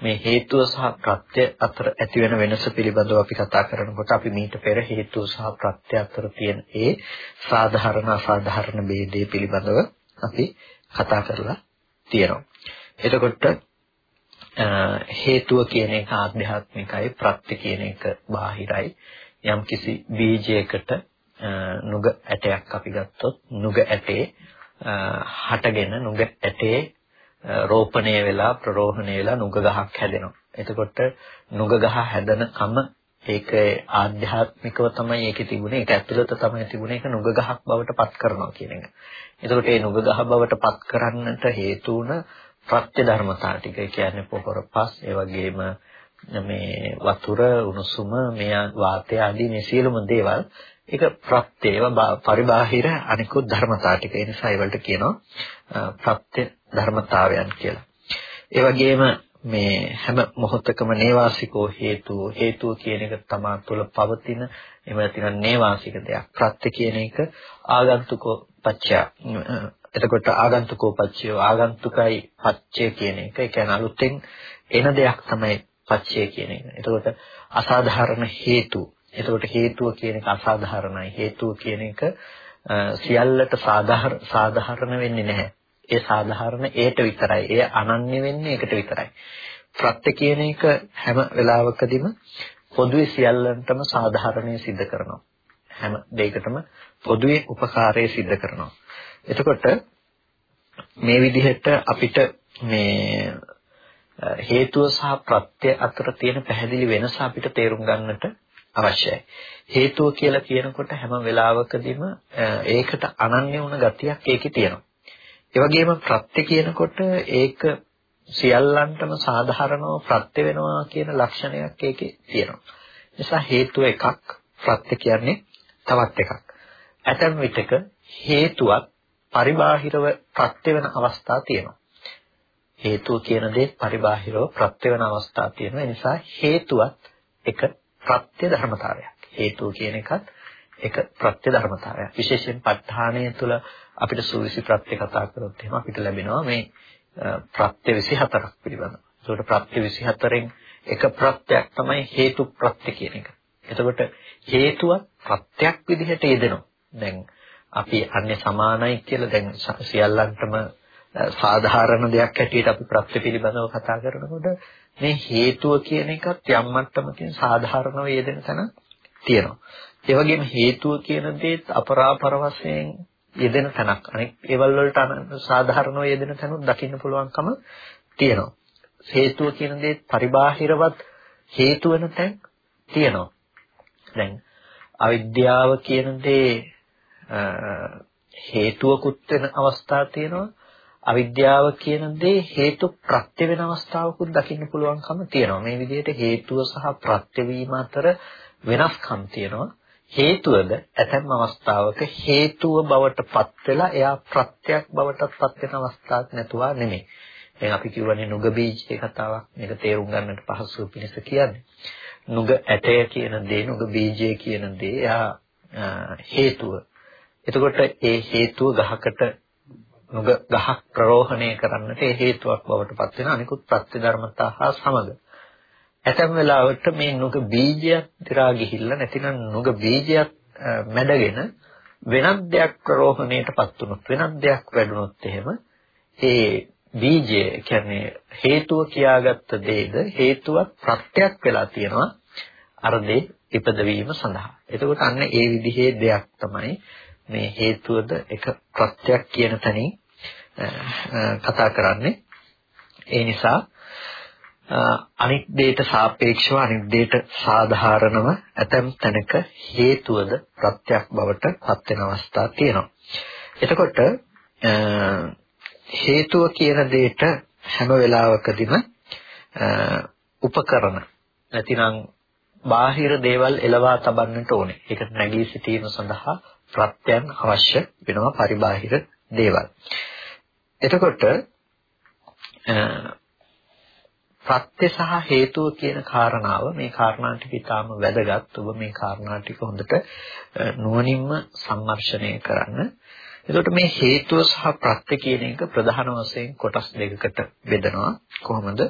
මේ හේතුව සහ ප්‍රත්‍ය අතර ඇති වෙන වෙනස පිළිබඳව අපි කතා කරනකොට අපි මීට පෙර හේතුව සහ ප්‍රත්‍ය අතර තියෙන ඒ සාධාරණ අසාධාරණ ભેදේ පිළිබඳව අපි කතා කරලා තියෙනවා. එතකොට හේතුව කියන එක ආධ්‍යාත්මිකයි ප්‍රත්‍ය කියන එක බාහිරයි. යම්කිසි බීජයකට නුග ඇටයක් අපි ගත්තොත් නුග ඇටේ හටගෙන නුග ඇටේ රෝපණය වෙලා ප්‍රරෝහණය වෙලා නුග ගහක් හැදෙනවා. එතකොට නුග ගහ හැදෙනකම ඒක ආධ්‍යාත්මිකව තමයි ඒකේ තිබුණේ. ඒක ඇතුළත තමයි තිබුණේ. ඒක නුග ගහක් බවට පත් කරනවා කියන එක. එතකොට මේ නුග ගහ බවට පත් කරන්නට හේතු වුණ ප්‍රත්‍ය ධර්මතා ටික. ඒ කියන්නේ පොහොර පස්, ඒ වගේම මේ වතුර, උණුසුම, මේ වාතය ආදී මේ සියලුම දේවල් ඒක ප්‍රත්‍ය ඒවා පරිබාහිර අනිකුත් ධර්මතා ටික. ඒ නිසා ඒවලට කියනවා ප්‍රත්‍ය ධර්මතාවයන් කියලා. ඒ වගේම මේ හැම මොහොතකම නේවාසිකෝ හේතු හේතුව කියන එක තමා තුළ පවතින එහෙම නැතිනම් නේවාසික දෙයක්. ප්‍රත්‍ය කියන එක ආගන්තුකෝ පච්චය. එතකොට ආගන්තුකෝ පච්චය ආගන්තුකයි පච්චය කියන එක. ඒ කියන්නේ අලුතෙන් එන දෙයක් තමයි පච්චය කියන එක. එතකොට අසාධාරණ හේතු එතකොට හේතුව කියන එක අසාධාරණයි. හේතුව කියන එක සියල්ලට සාධාරණ වෙන්නේ නැහැ. ඒ සාධාරණ ඒට විතරයි. ඒ අනන්‍ය වෙන්නේ ඒකට විතරයි. ප්‍රත්‍ය කියන එක හැම වෙලාවකදීම පොදුවේ සියල්ලන්ටම සාධාරණය සිද්ධ කරනවා. හැම දෙයකටම පොදුවේ උපකාරය සිද්ධ කරනවා. එතකොට මේ විදිහට අපිට මේ හේතුව සහ ප්‍රත්‍ය අතර තියෙන පැහැදිලි වෙනස අපිට තේරුම් ගන්නට අවශ්‍යයි. හේතුව කියලා කියනකොට හැම වෙලාවකදීම ඒකට අනන්‍ය වුණ ගතියක් ඒකේ තියෙනවා. ඒ වගේම ප්‍රත්‍ය කියනකොට ඒක සියල්ලන්ටම සාධාරණව ප්‍රත්‍ය වෙනවා කියන ලක්ෂණයක් ඒකේ තියෙනවා. නිසා හේතුව එකක් ප්‍රත්‍ය කියන්නේ තවත් එකක්. ඇතැම් විටක හේතුවක් පරිබාහිරව ප්‍රත්‍ය වෙන අවස්ථා තියෙනවා. හේතුව කියන දේ පරිබාහිරව ප්‍රත්‍ය වෙන අවස්ථා තියෙනවා. ඒ නිසා හේතුවත් එක ප්‍රත්‍ය ධර්මතාවයක්. හේතුව කියන එකත් එක ප්‍රත්‍ය ධර්මතාවයක්. විශේෂයෙන් ප ဋ ාණය තුළ අපිට සූවිසි ප්‍රත්‍ය කතා කරොත් එහෙම අපිට ලැබෙනවා මේ ප්‍රත්‍ය 24ක් පිළිබඳව. ඒකට ප්‍රත්‍ය 24න් එක ප්‍රත්‍යක් තමයි හේතු ප්‍රත්‍ය කියන එක. එතකොට හේතුවක් ප්‍රත්‍යක් විදිහට යෙදෙනවා. දැන් අපි අන්නේ සමානයි කියලා දැන් සියල්ලන්ටම සාධාරණ දෙයක් හැටියට අපි ප්‍රත්‍ය පිළිබඳව කතා කරනකොට මේ හේතුව කියන එකත් යම් මට්ටමකින් සාධාරණව යෙදෙන තැන තියෙනවා. ඒ වගේම හේතුව කියන දේත් අපරාපර වශයෙන් යෙදෙන තැනක්. අනෙක් ඒවල් වලට සාධාරණව යෙදෙන තැනුත් දකින්න පුළුවන්කම තියෙනවා. හේතුව කියන දේත් පරිබාහිරවත් හේතු වෙන තැන් තියෙනවා. දැන් අවිද්‍යාව කියන දේ හේතුවකුත් වෙන අවස්ථා තියෙනවා. අවිද්‍යාව කියන දේ හේතු ප්‍රත්‍ය වෙන අවස්ථාවකුත් දකින්න පුළුවන්කම තියෙනවා. මේ විදිහට හේතුව සහ ප්‍රත්‍ය වීම අතර වෙනස්කම් තියෙනවා. හේතුවද ඇතැම් අවස්ථාවක හේතුව බවට පත් වෙලා එයා ප්‍රත්‍යක් බවට පත් වෙන අවස්ථාවක් නැතුවා නෙමෙයි. දැන් අපි කියවනේ නුග බීජයේ කතාවක්. මේක තේරුම් ගන්නට පහසු පිණිස කියන්නේ. නුග ඇටය කියන දේ නුග බීජය කියන දේ එයා හේතුව එතකොට ඒ හේතුව ගහකට නුග ගහක් ප්‍රරෝහණය කරන්නට ඒ හේතුවක් බවට පත් වෙන අනිකුත් ප්‍රත්‍ය ධර්මතා හා සමග. ඇතැම් වෙලාවට මේ නුග බීජයක් දරා ගිහිල්ලා නැතිනම් නුග බීජයක් මැඩගෙන වෙනත් දෙයක් ප්‍රරෝහණයටපත් වුණොත් වෙනත් දෙයක් වැඩුණොත් එහෙම ඒ බීජය කියන්නේ හේතුව කියාගත්ත දෙයද හේතුවක් ප්‍රත්‍යක් වෙලා තියෙනවා අර දේ ඉපදවීම සඳහා. එතකොට අන්න ඒ විදිහේ දෙයක් තමයි මේ හේතුවද එක ප්‍රත්‍යක් කියන තැනින් කතා කරන්නේ. ඒ නිසා අනිත් දෙයට සාපේක්ෂව අනිත් දෙයට සාධාරණව ඇතැම් තැනක හේතුවද ප්‍රත්‍යක් බවට පත් වෙන අවස්ථා තියෙනවා. එතකොට හේතුව කියන දෙයට හැම වෙලාවකදීම උපකරණ නැතිනම් බාහිර දේවල් එලවා තබන්නට ඕනේ. ඒකට නැගී සිටීම සඳහා ප්‍රත්‍යයන් අවශ්‍ය වෙනවා පරිබාහිර දේවල්. එතකොට ප්‍රත්‍ය සහ හේතුව කියන කාරණාව මේ කාරණා ටික ඉතාම වැදගත්. ඔබ මේ කාරණා ටික හොඳට නුවණින්ම සම්මර්ෂණය කරන්න. එතකොට මේ හේතුව සහ ප්‍රත්‍ය කියන එක ප්‍රධාන වශයෙන් කොටස් දෙකකට බෙදනවා. කොහොමද?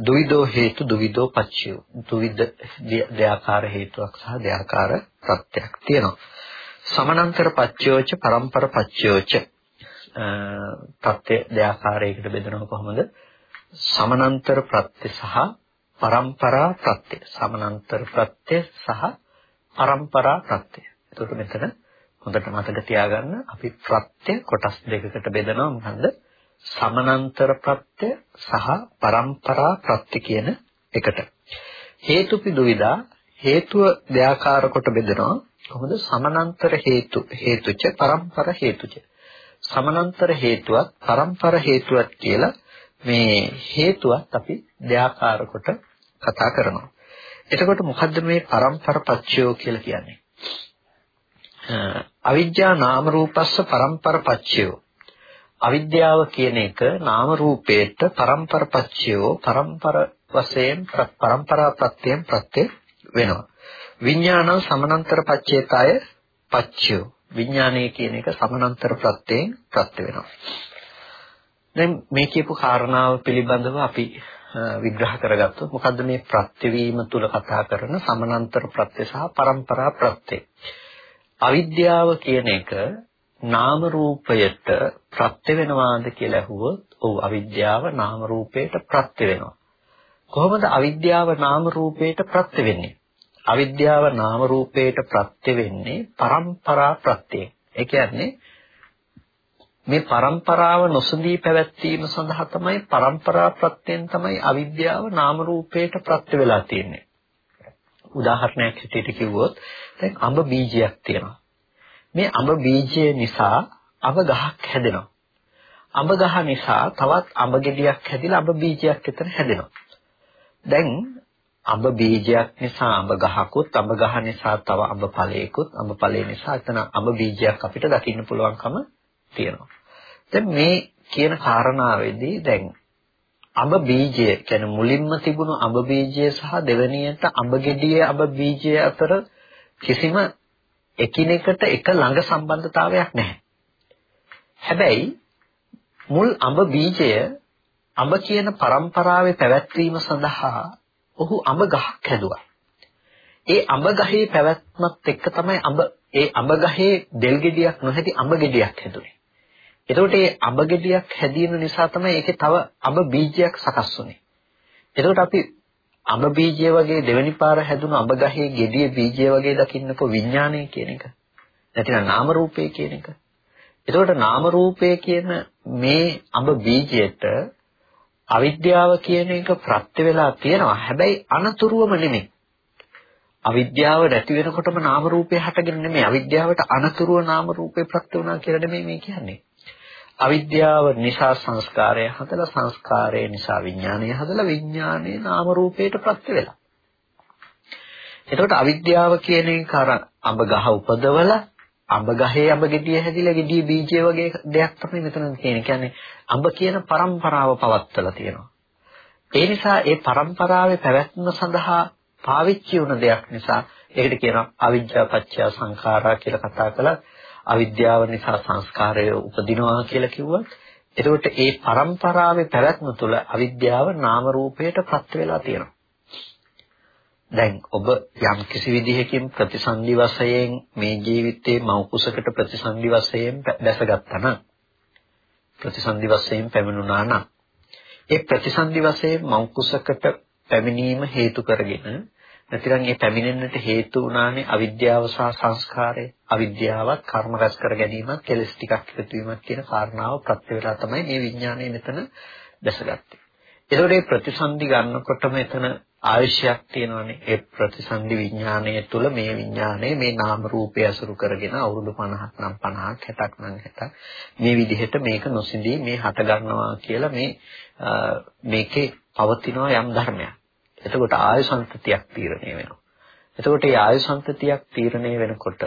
දුවිදෝ හේතු දුවිදෝ පච්චය. දුවිද දෙආකාර හේතුවක් සහ දෙආකාර ප්‍රත්‍යක් තියෙනවා. සමනන්තර පච්චයෝච පරම්පර පච්චයෝච ප්‍රත්‍ය දෙආකාරයකට බෙදනවා කොහොමද? සමනන්තර ප්‍රත්‍ය සහ පරම්පරා ප්‍රත්‍ය. සමනන්තර ප්‍රත්‍ය සහ පරම්පරා ප්‍රත්‍ය. එතකොට මෙතන හොඳට මතක තියාගන්න අපි ප්‍රත්‍ය කොටස් දෙකකට බෙදනවා මොකද්ද? සමනන්තර ප්‍රත්‍ය සහ පරම්පරා ප්‍රත්‍ය කියන එකට. හේතුපි දුවිදා හේතුව දෙආකාර කොට බෙදනවා. කොහොමද? සමනන්තර හේතු හේතුච පරම්පර හේතුච. සමනන්තර හේතුවත් පරම්පර හේතුවත් කියලා මේ හේතුවත් අපි දෙආකාර කොට කතා කරනවා. එතකොට මොකද්ද මේ පරම්පර පච්චයෝ කියලා කියන්නේ? අවිද්‍යා නාම රූපස්ස පරම්පර පච්චයෝ අවිද්‍යාව කියන එක නාම රූපේට පරම්පර පච්චයෝ පරම්පර වශයෙන් පරම්පරා ප්‍රත්‍යයෙන් ප්‍රත්‍ය වෙනවා විඥානං සමනන්තර පච්චේතය පච්චයෝ විඥානය කියන එක සමනන්තර ප්‍රත්‍යයෙන් ප්‍රත්‍ය වෙනවා දැන් මේ කියපු කාරණාව පිළිබඳව අපි විග්‍රහ කරගත්තොත් මොකද්ද මේ ප්‍රත්‍යවීම තුල කතා කරන සමනන්තර ප්‍රත්‍ය සහ පරම්පරා ප්‍රත්‍ය අවිද්‍යාව කියන එක නාම රූපයට ප්‍රත්‍ය වෙනවාද කියලා අහුවොත් ඔව් අවිද්‍යාව නාම රූපයට ප්‍රත්‍ය වෙනවා. කොහොමද අවිද්‍යාව නාම රූපයට ප්‍රත්‍ය වෙන්නේ? අවිද්‍යාව නාම රූපයට ප්‍රත්‍ය වෙන්නේ පරම්පරා ප්‍රත්‍යයෙන්. ඒ කියන්නේ මේ පරම්පරාව නොසඳී පැවැත්වීම සඳහා තමයි පරම්පරා ප්‍රත්‍යයෙන් තමයි අවිද්‍යාව නාම රූපයට ප්‍රත්‍ය වෙලා තියෙන්නේ. උදාහරණයක් හිතේට කිව්වොත් දැන් අඹ බීජයක් තියෙනවා. මේ අඹ බීජය නිසා අඹ ගහක් හැදෙනවා. අඹ ගහ නිසා තවත් අඹ ගෙඩියක් හැදිලා අඹ බීජයක් එතන හැදෙනවා. දැන් අඹ බීජයක් නිසා අඹ ගහකුත් අඹ ගහ නිසා තව අඹ ඵලයකුත් අඹ ඵලය නිසා එතන අඹ බීජයක් අපිට දකින්න පුළුවන්කම තියෙනවා. දැන් මේ කියන කාරණාවේදී දැන් අඹ බීජය කියන්නේ මුලින්ම තිබුණු අඹ බීජය සහ දෙවැනියට අඹ ගෙඩිය අඹ බීජය අතර කිසිම එකිනෙකට එක ළඟ සම්බන්ධතාවයක් නැහැ. හැබැයි මුල් අඹ බීජය අඹ කියන પરම්පරාවේ පැවැත්වීම සඳහා ඔහු අඹ ගහක් හැදුවා. ඒ අඹ ගහේ පැවැත්මත් එක්ක තමයි අඹ ඒ අඹ ගහේ දෙල් ගෙඩියක් නොහැටි අඹ ගෙඩියක් හැදුනේ. එතකොට මේ අඹ ගෙඩියක් හැදීම නිසා තමයි ඒකේ තව අඹ බීජයක් සකස් වුනේ. එතකොට අපි අඹ බීජය වගේ දෙවෙනි පාර හැදුණු අඹ ගහේ ගෙඩිය බීජය වගේ දකින්නකො විඥානය කියන එක. නැතිනම් නාම රූපය කියන එක. එතකොට නාම රූපය කියන මේ අඹ බීජයට අවිද්‍යාව කියන එක ප්‍රත්‍ය වෙලා තියෙනවා. හැබැයි අනතුරුවම නෙමෙයි. අවිද්‍යාව නැති වෙනකොටම නාම රූපය හටගෙන නෙමෙයි. අවිද්‍යාවට අනතුරුව නාම රූපේ ප්‍රත්‍ය වුණා කියලා නෙමෙයි මේ කියන්නේ. අවිද්‍යාව නිසා සංස්කාරය හදලා සංස්කාරය නිසා විඥානය හදලා විඥානයේ නාම රූපයට ප්‍රත්‍ය වෙලා. එතකොට අවිද්‍යාව කියන එක අර අඹ ගහ උපදවලා අඹ ගහේ අඹ ගෙඩිය හැදිලා ගෙඩිය බීජය වගේ දෙයක් තමයි මෙතන තියෙන්නේ. කියන්නේ අඹ කියන પરම්පරාව පවත්වලා තියෙනවා. ඒ නිසා ඒ પરම්පරාවේ පැවැත්ම සඳහා පාවිච්චි වුණ දෙයක් නිසා ඒකට කියනවා අවිජ්ජා පත්‍ය සංඛාරා කියලා කතා කළා. අවිද්‍යාව නිසා සංස්කාරය උපදිනවා කියලා කිව්වා. එතකොට ඒ પરම්පරාවේ පැවැත්ම තුළ අවිද්‍යාව නාම රූපයට පත් වෙලා තියෙනවා. දැන් ඔබ යම් කිසි විදිහකින් ප්‍රතිසන්දි වශයෙන් මේ ජීවිතේ මෞකුසකට ප්‍රතිසන්දි වශයෙන් දැසගත්තා නම් ප්‍රතිසන්දි වශයෙන් පැමිණුණා නම් ඒ ප්‍රතිසන්දි වශයෙන් මෞකුසකට පැමිණීම හේතු කරගෙන නැතිනම් ඒ පැමිණෙන්නට හේතු වුණානේ අවිද්‍යාව සහ සංස්කාරය. අවිද්‍යාවත් කර්ම රැස් කර ගැනීමත් කෙලස් ටිකක් එකතු වීමත් කියන කාරණාව ප්‍රත්‍ය වේලා තමයි මේ විඥානය මෙතන දැසගත්තේ. ඒකෝට මේ ප්‍රතිසන්දි ගන්නකොටම එතන ආයශයක් තියෙනවානේ. ඒ ප්‍රතිසන්දි විඥානය තුළ මේ විඥානය මේ නාම රූපය අසුරු කරගෙන අවුරුදු 50ක් නම් 50ක් 60ක් නම් 60ක් මේ විදිහට මේක නොසිඳී මේ හට ගන්නවා කියලා මේ මේකේ පවතිනවා යම් ධර්මයක්. එතකොට ආයු සංතතියක් තීරණය වෙනවා. එතකොට මේ ආයු සංතතියක් තීරණය වෙනකොට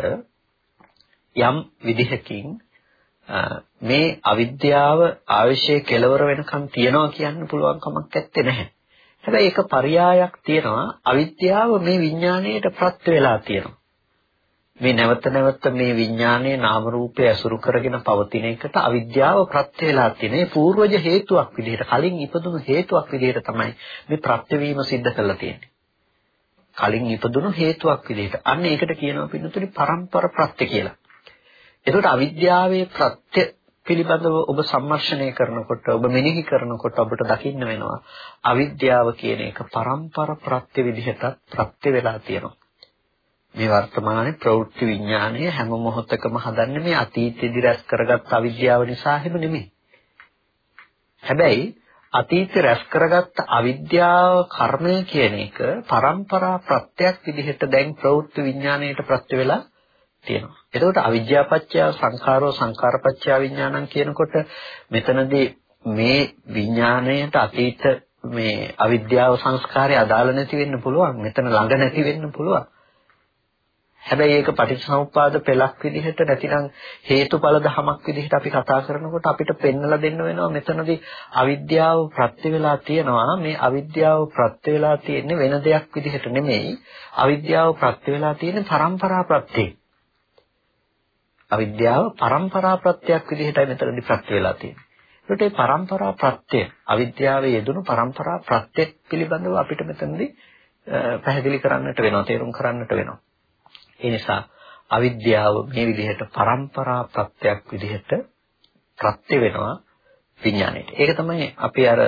යම් විදිහකින් මේ අවිද්‍යාව ආයශයේ කෙලවර වෙනකන් තියනවා කියන්න පුළුවන් කමක් නැත්තේ නැහැ. හැබැයි ඒක පරයායක් තියෙනවා අවිද්‍යාව මේ විඥාණයට ප්‍රත්‍ය වෙලා තියෙනවා. මේ නැවත නැවත මේ විඥානයේ නාම රූපය අසුරු කරගෙන පවතින එකට අවිද්‍යාව ප්‍රත්‍ය වෙලා තියෙන. ඒ పూర్වජ හේතුවක් විදිහට කලින් ඉපදුණු හේතුවක් විදිහට තමයි මේ ප්‍රත්‍යවීම සිද්ධ කරලා තියෙන්නේ. කලින් ඉපදුණු හේතුවක් විදිහට. අන්න ඒකට කියනවා පින්නතුනි පරම්පර ප්‍රත්‍ය කියලා. ඒකට අවිද්‍යාවේ ප්‍රත්‍ය පිළිබඳව ඔබ සම්මර්ෂණය කරනකොට ඔබ මෙනෙහි කරනකොට ඔබට දකින්න වෙනවා අවිද්‍යාව කියන එක පරම්පර ප්‍රත්‍ය විදිහටත් ප්‍රත්‍ය වෙලා තියෙනවා. මේ වර්තමානයේ ප්‍රවෘත්ති විඥානය හැම මොහොතකම හදන්නේ මේ අතීතයේදී රැස් කරගත් අවිද්‍යාව නිසා හැම නෙමෙයි. හැබැයි අතීතේ රැස් කරගත්ත අවිද්‍යාව කර්මය කියන එක પરම්පරා ප්‍රත්‍යක් විදිහට දැන් ප්‍රවෘත්ති විඥාණයට ප්‍රත්‍ය වෙලා තියෙනවා. එතකොට අවිද්‍යාපච්චය සංඛාරෝ සංඛාරපච්චය විඥානං කියනකොට මෙතනදී මේ විඥාණයට අතීත මේ අවිද්‍යාව සංස්කාරය අදාළ නැති වෙන්න පුළුවන්. මෙතන ළඟ නැති වෙන්න පුළුවන්. හැබැයි ඒක පටිච්චසමුප්පාද පෙළක් විදිහට නැතිනම් හේතුඵල ධමයක් විදිහට අපි කතා කරනකොට අපිට පෙන්වලා දෙන්න වෙනවා මෙතනදී අවිද්‍යාව ප්‍රත්‍ය වෙලා තියෙනවා මේ අවිද්‍යාව ප්‍රත්‍ය වෙලා තියෙන්නේ වෙන දෙයක් විදිහට නෙමෙයි අවිද්‍යාව ප්‍රත්‍ය වෙලා තියෙන්නේ පරම්පරා ප්‍රත්‍යේ අවිද්‍යාව පරම්පරා ප්‍රත්‍යක් විදිහටයි මෙතනදී ප්‍රත්‍ය වෙලා තියෙන්නේ. ඒකට මේ පරම්පරා ප්‍රත්‍ය අවිද්‍යාවේ යෙදුණු පරම්පරා ප්‍රත්‍ය පිළිබඳව අපිට මෙතනදී පැහැදිලි කරන්නට වෙනවා, තේරුම් කරන්නට වෙනවා. ඒ නිසා අවිද්‍යාව මේ විදිහට පරම්පරා ප්‍රත්‍යක් විදිහට ප්‍රත්‍ය වෙනවා විඥාණයට. ඒක තමයි අපි අර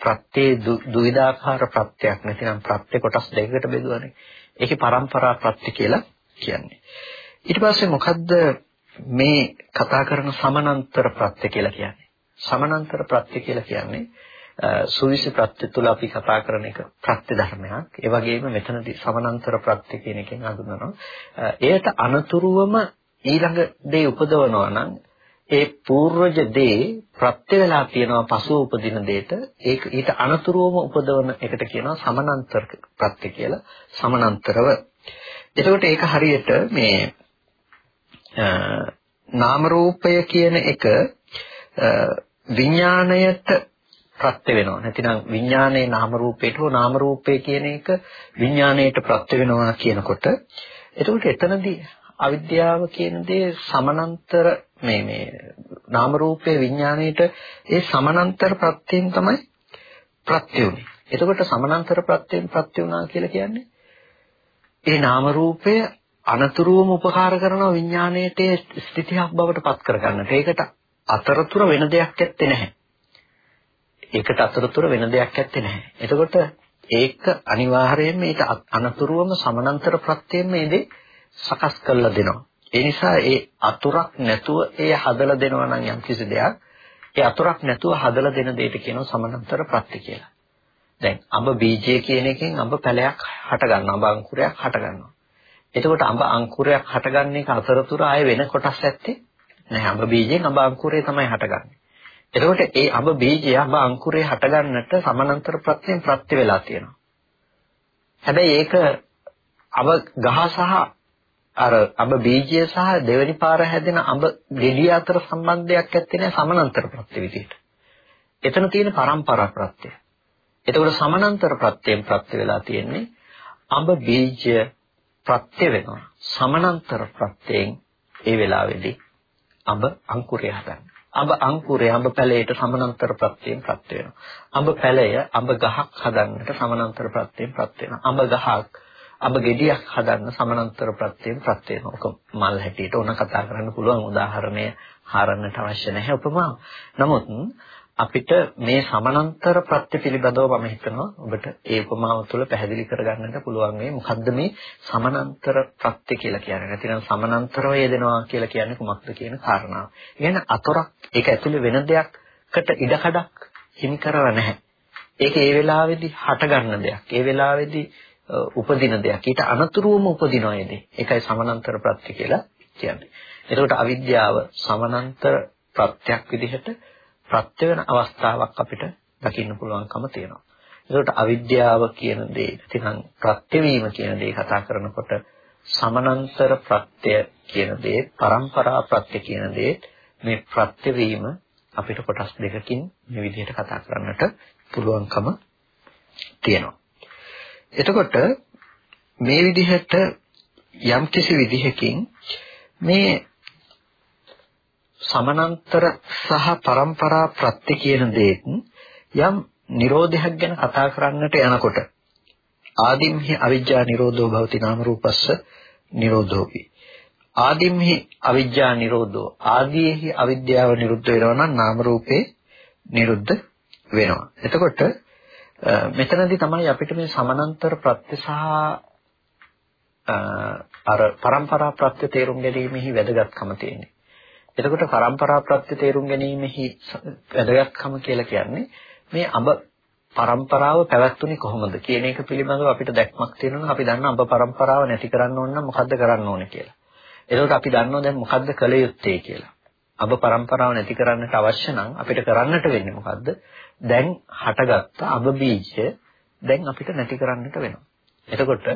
ප්‍රත්‍යේ දුවිධාකාර ප්‍රත්‍යක් නැතිනම් ප්‍රත්‍ය කොටස් දෙකකට බෙදුවානේ. ඒකේ පරම්පරා ප්‍රත්‍ය කියලා කියන්නේ. ඊට පස්සේ මොකද්ද මේ කතා කරන සමානන්තර ප්‍රත්‍ය කියලා කියන්නේ? සමානන්තර ප්‍රත්‍ය කියලා කියන්නේ සුවිසි ප්‍රත්‍ය තුල අපි කතා කරන එක ප්‍රත්‍ය ධර්මයක්. ඒ වගේම මෙතනදී සමානන්තර ප්‍රත්‍ය කියන එකෙන් හඳුන්වනවා. එයට අනතුරුවම ඊළඟ දේ උපදවනවා නම් ඒ పూర్වජ දේ ප්‍රත්‍ය වෙලා තියෙනවා පසුව උපදින දෙයට ඒක ඊට අනතුරුවම උපදවන එකට කියනවා සමානන්තර ප්‍රත්‍ය කියලා. සමානන්තරව. එතකොට ඒක හරියට මේ නාම රූපය කියන එක විඥාණයට ප්‍රත්‍ය වෙනවා. නැතිනම් විඥානයේ නාම රූපයට හෝ නාම රූපය කියන එක විඥාණයට ප්‍රත්‍ය වෙනවා කියනකොට එතකොට එතනදී අවිද්‍යාව කියන දේ සමානන්තර මේ මේ නාම රූපයේ විඥාණයට ඒ සමානන්තර ප්‍රත්‍යයෙන් තමයි ප්‍රත්‍ය උනේ. එතකොට සමානන්තර ප්‍රත්‍යයෙන් ප්‍රත්‍ය වුණා කියලා කියන්නේ ඒ නාම රූපය අනතුරුවම උපකාර කරන විඥාණයට ස්ථිතියක් බවට පත් කරගන්නට. ඒකට අතරතුර වෙන දෙයක් ඇත්තේ නැහැ. ඒකට අතරතුර වෙන දෙයක් ඇත්තේ නැහැ. එතකොට ඒක අනිවාර්යයෙන්ම ඒක අනතුරුවම සමානතර ප්‍රත්‍යයෙන් මේ දේ සකස් කරලා දෙනවා. ඒ නිසා ඒ අතුරක් නැතුව ඒ හදලා දෙනවා නම් යම් කිසි දෙයක් ඒ අතුරක් නැතුව හදලා දෙන දෙයට කියනවා සමානතර ප්‍රත්‍ය කියලා. දැන් අඹ බීජය කියන එකෙන් අඹ පැලයක් හට ගන්නවා. අඹ අංකුරයක් හට ගන්නවා. එතකොට අඹ අංකුරයක් හටගන්න එක අතරතුර ආය වෙන කොටස් ඇත්තේ නැහැ. අඹ බීජයෙන් අඹ අංකුරය තමයි හටගන්නේ. එතකොට ඒ අබ බීජය අබ අංකුරේ හටගන්නට සමානතර ප්‍රත්‍යයෙන් ප්‍රත්‍ය වෙලා තියෙනවා. හැබැයි ඒක අබ ගහ සහ අර අබ බීජය සහ දෙවෙනි පාර හැදෙන අබ ගෙඩිය අතර සම්බන්ධයක් ඇත්තේ නැහැ සමානතර ප්‍රත්‍ය විදිහට. එතන තියෙන පරම්පරා ප්‍රත්‍ය. එතකොට සමානතර ප්‍රත්‍යයෙන් ප්‍රත්‍ය වෙලා තියෙන්නේ අබ බීජය ප්‍රත්‍ය වෙනවා. සමානතර ප්‍රත්‍යයෙන් ඒ වෙලාවේදී අඹ අංකුරය හදන්න. අඹ අංකුරය අඹ පැලයට සමානතර ප්‍රත්‍යයෙන් ප්‍රත්‍ය වෙනවා. අඹ පැලය අඹ ගහක් හදන්නට සමානතර ප්‍රත්‍යයෙන් ප්‍රත්‍ය වෙනවා. අඹ ගහක් අඹ ගෙඩියක් හදන්න සමානතර ප්‍රත්‍යයෙන් ප්‍රත්‍ය වෙනවා. ඔක මල් හැටියට ඕන කතා කරන්න පුළුවන් උදාහරණය හරන්නට අවශ්‍ය නැහැ උපමාව. නමුත් අපිට මේ සමානතර ප්‍රත්‍ය පිළිබඳව මම හිතනවා ඔබට ඒ උපමාව තුළ පැහැදිලි කරගන්නට පුළුවන් මේ මොකද්ද මේ සමානතර ප්‍රත්‍ය කියලා කියන්නේ. නැතිනම් සමානතරව යෙදෙනවා කියලා කියන්නේ කුමක්ද කියන කාරණාව. කියන්නේ අතොරක් ඒක ඇතුලේ වෙන දෙයක්කට ඉඩකඩක් හිමි කරව නැහැ. ඒක ඒ වෙලාවේදී හටගන්න දෙයක්. ඒ වෙලාවේදී උපදින දෙයක්. ඊට අනතුරුවම උපදිනවා ඒදී. ඒකයි සමානතර ප්‍රත්‍ය කියලා කියන්නේ. එතකොට අවිද්‍යාව සමානතර ප්‍රත්‍යක් විදිහට ප්‍රත්‍ය වෙන අවස්ථාවක් අපිට දකින්න පුළුවන්කම තියෙනවා. ඒකට අවිද්‍යාව කියන දේ නැතිනම් ප්‍රත්‍යවීම කියන දේ කතා කරනකොට සමනන්තර ප්‍රත්‍ය කියන දේ, પરම්පරා ප්‍රත්‍ය කියන දේ මේ ප්‍රත්‍යවීම අපිට කොටස් දෙකකින් මේ විදිහට කතා කරන්නට පුළුවන්කම තියෙනවා. එතකොට මේ විදිහට යම්කිසි විදිහකින් මේ සමානතර සහ પરම්පරා ප්‍රත්‍ය කියන දේත් යම් නිරෝධයක් ගැන කතා කරන්නට යනකොට ආදිම්හි අවිජ්ජා නිරෝධෝ භවති නාම රූපස්ස නිරෝධෝපි. ආදිම්හි අවිජ්ජා නිරෝධෝ ආදීෙහි අවිද්‍යාව නිරුද්ධ වෙනවා නම් නාම රූපේ නිරුද්ධ වෙනවා. එතකොට මෙතනදී තමයි අපිට මේ සමානතර ප්‍රත්‍ය සහ අර પરම්පරා ප්‍රත්‍ය තේරුම් ගැනීමෙහි වැදගත්කම තියෙන්නේ. එතකොට પરම්පරා ප්‍රත්‍ය තේරුම් ගැනීමෙහි වැදගත්කම කියලා කියන්නේ මේ අඹ પરම්පරාව පැවැත්ුනේ කොහොමද කියන එක පිළිබඳව අපිට දැක්මක් තියෙනවා අපි දන්න අඹ પરම්පරාව නැති කරන්න ඕන නම් මොකද්ද කරන්න ඕනේ කියලා. එතකොට අපි දන්නවා දැන් මොකද්ද කළ යුත්තේ කියලා. අබ પરම්පරාව නැති කරන්නට අවශ්‍ය නම් අපිට කරන්නට වෙන්නේ මොකද්ද? දැන් හටගත්ත අබ බීජ දැන් අපිට නැති කරන්නට වෙනවා. එතකොට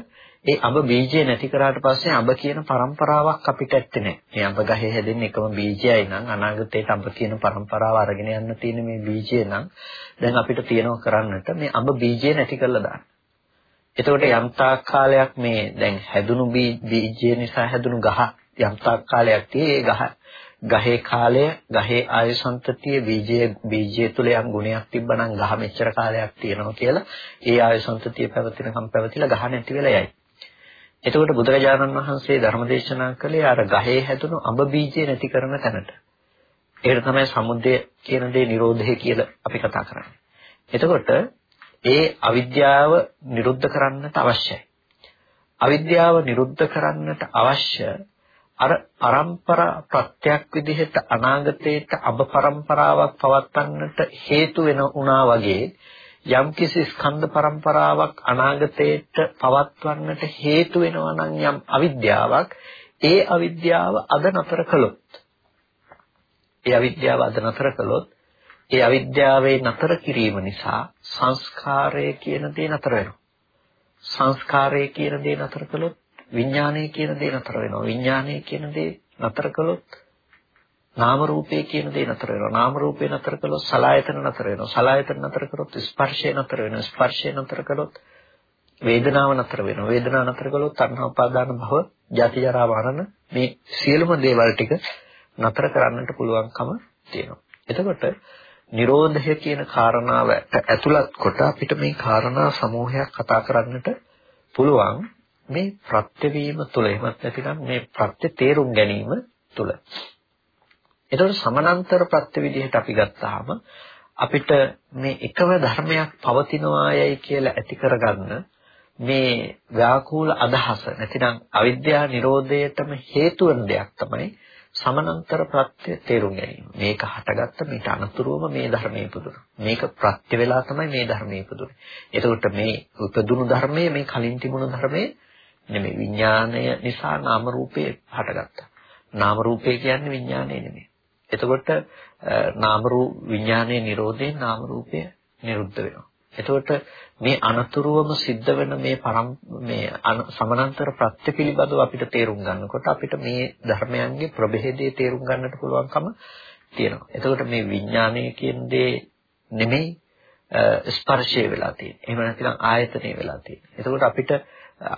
ඒ අඹ බීජය නැති කරාට පස්සේ අඹ කියන પરම්පරාවක් අපිට ඇත්තේ නැහැ. මේ අඹ ගහේ හැදෙන එකම බීජයයි නම් අනාගතේට අඹ කියන પરම්පරාව අරගෙන යන්න තියෙන මේ බීජය නම් දැන් අපිට තියෙනවා කරන්නට මේ අඹ බීජය නැති කරලා දාන්න. එතකොට යම් තාක් කාලයක් මේ දැන් හැදුණු බීජය නිසා හැදුණු ගහ යම් තාක් කාලයක් තියේ ඒ ගහ ගහේ කාලය ගහේ ආයසන්තතිය බීජයේ බීජය තුල යම් ගුණයක් තිබ්බනම් ගහ මෙච්චර කාලයක් තියෙනවා කියලා ඒ ආයසන්තතිය පැවතිනකම් පැවතිලා ගහ නැති වෙලා යයි. එතකොට බුදුරජාණන් වහන්සේ ධර්ම දේශනා කළේ අර ගහේ හැදුණු අඹ බීජය නැති කරන තැනට. ඒකට තමයි සමුද්දය කියන දේ නිරෝධය කියලා අපි කතා කරන්නේ. එතකොට ඒ අවිද්‍යාව නිරුද්ධ කරන්නට අවශ්‍යයි. අවිද්‍යාව නිරුද්ධ කරන්නට අවශ්‍ය අර પરම්පරා ප්‍රත්‍යක් විදිහට අනාගතයේට අබ પરම්පරාවක් පවත්වන්නට හේතු වෙන උනා වගේ යම්කිසි ස්කන්ධ પરම්පරාවක් අනාගතයට පවත්වන්නට හේතු වෙනවා නම් යම් අවිද්‍යාවක් ඒ අවිද්‍යාව අද නතර කළොත් ඒ අවිද්‍යාව අද නතර කළොත් ඒ අවිද්‍යාවේ නතර කිරීම නිසා සංස්කාරය කියන දේ නතර වෙනවා සංස්කාරය කියන දේ නතර කළොත් විඥානය කියන දේ නතර වෙනවා. විඥානය කියන දේ නතර කළොත් නාම රූපය කියන දේ නතර වෙනවා. නාම රූපය නතර කළොත් සලආයතන නතර වෙනවා. සලආයතන නතර කළොත් ස්පර්ශය නතර වෙනවා. ස්පර්ශය නතර කළොත් වේදනාව නතර වෙනවා. වේදනාව නතර කළොත් තණ්හා උපාදාන භව, ජාති ජරා මරණ මේ සියලුම දේවල් ටික නතර කරන්නට පුළුවන්කම තියෙනවා. එතකොට නිරෝධය කියන කාරණාවට ඇතුළත් කොට අපිට මේ කාරණා සමූහයක් කතා කරන්නට පුළුවන් මේ ප්‍රත්‍යවීම තුළ එහෙමත් නැතිනම් මේ ප්‍රත්‍ය තේරුම් ගැනීම තුළ. ඒතකොට සමානතර ප්‍රත්‍ය විදිහට අපි ගත්තාම අපිට මේ එකම ධර්මයක් පවතිනවායයි කියලා ඇති කරගන්න මේ ව්‍යාකූල අදහස නැතිනම් අවිද්‍යා නිරෝධයටම හේතු වෙන දෙයක් තමයි සමානතර ප්‍රත්‍ය තේරුම් ගැනීම. මේක හටගත්ත මේට අනතුරුවම මේ ධර්මයේ පුදුන. මේක ප්‍රත්‍ය වෙලා තමයි මේ ධර්මයේ පුදුනේ. එතකොට මේ උපදුණු ධර්මයේ මේ කලින් තිබුණු ධර්මයේ නෙමෙයි විඥාණය නිසා නාම රූපේ හටගත්තා. නාම රූපේ කියන්නේ විඥාණය නෙමෙයි. එතකොට නාම රූප විඥානයේ Nirodhe නාම රූපය නිරුද්ධ වෙනවා. එතකොට මේ අනතුරුවම සිද්ධ වෙන මේ පරම් මේ සමානතර ප්‍රත්‍ය පිළිබඳව අපිට තේරුම් ගන්නකොට අපිට මේ ධර්මයන්ගේ ප්‍රභේදයේ තේරුම් ගන්නට පුළුවන්කම තියෙනවා. එතකොට මේ විඥානය කියන දේ නෙමෙයි ස්පර්ශය වෙලා තියෙන්නේ. එහෙම නැත්නම් ආයතනය වෙලා තියෙන්නේ. එතකොට අපිට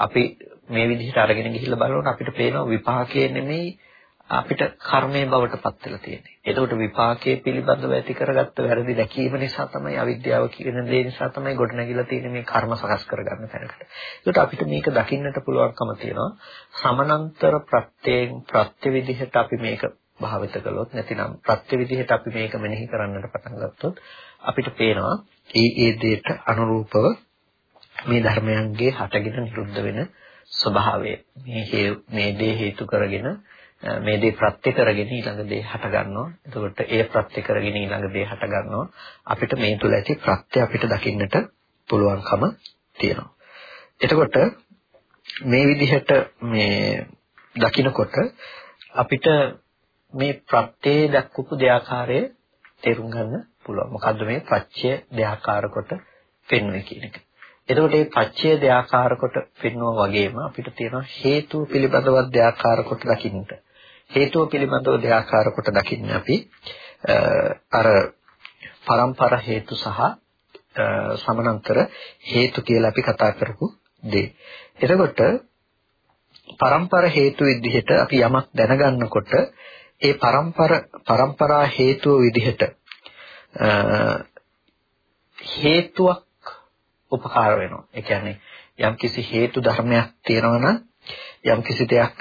අපි මේ විදිහට අරගෙන ගිහිල්ලා බලනකොට අපිට පේනවා විපාකයේ නෙමෙයි අපිට කර්මයේ බවට පත් වෙලා තියෙන්නේ. එතකොට විපාකයේ පිළිබඳව ඇති කරගත්ත වැරදි දැකීම නිසා තමයි අවිද්‍යාව කියන දේ නිසා තමයි ගොඩනැගිලා තියෙන්නේ මේ කර්ම සකස් කරගන්න තැනකට. ඒකට අපිට මේක දකින්නට පුළුවන්කම තියෙනවා. සමනන්තර ප්‍රත්‍යයෙන් ප්‍රත්‍ය විදිහට අපි මේක භාවිත කළොත් නැතිනම් ප්‍රත්‍ය විදිහට අපි මේක මෙනෙහි කරන්නට පටන් ගත්තොත් අපිට පේනවා ඒ ඒ දෙයට අනුරූපව මේ ධර්මයන්ගේ හටගෙන නිරුද්ධ වෙන ස්වභාවය. මේ මේ දේ හේතු කරගෙන මේ දේ ප්‍රත්‍ය කරගෙන ඊළඟ දේ හට ගන්නවා. එතකොට ඒ ප්‍රත්‍ය කරගෙන ඊළඟ දේ හට ගන්නවා. අපිට මේ තුල ඇති ප්‍රත්‍ය අපිට දකින්නට පුළුවන්කම තියෙනවා. එතකොට මේ විදිහට මේ දකිනකොට අපිට මේ ප්‍රත්‍යේ දක්වපු දෙආකාරය තේරුම් ගන්න පුළුවන්. මොකද්ද මේ ප්‍රත්‍ය දෙආකාර කොට පෙන්වන්නේ කියන එක. එතකොට මේ පච්චය දෙආකාර කොට පෙන්වුවා වගේම අපිට තියෙනවා හේතු පිළිබඳව දෙආකාර කොට දකින්නට. හේතුව පිළිබඳව දෙආකාර කොට දකින්නේ අපි අර පරම්පර හේතු සහ සමානතර හේතු කියලා අපි කතා කරපු දේ. එතකොට පරම්පර හේතු විදිහට අපි යමක් දැනගන්නකොට ඒ පරම්පර පරම්පරා හේතුව විදිහට හේතුවක් උපකාර වෙනවා. ඒ කියන්නේ යම්කිසි හේතු ධර්මයක් තියෙනවා නම් යම්කිසි දෙයක්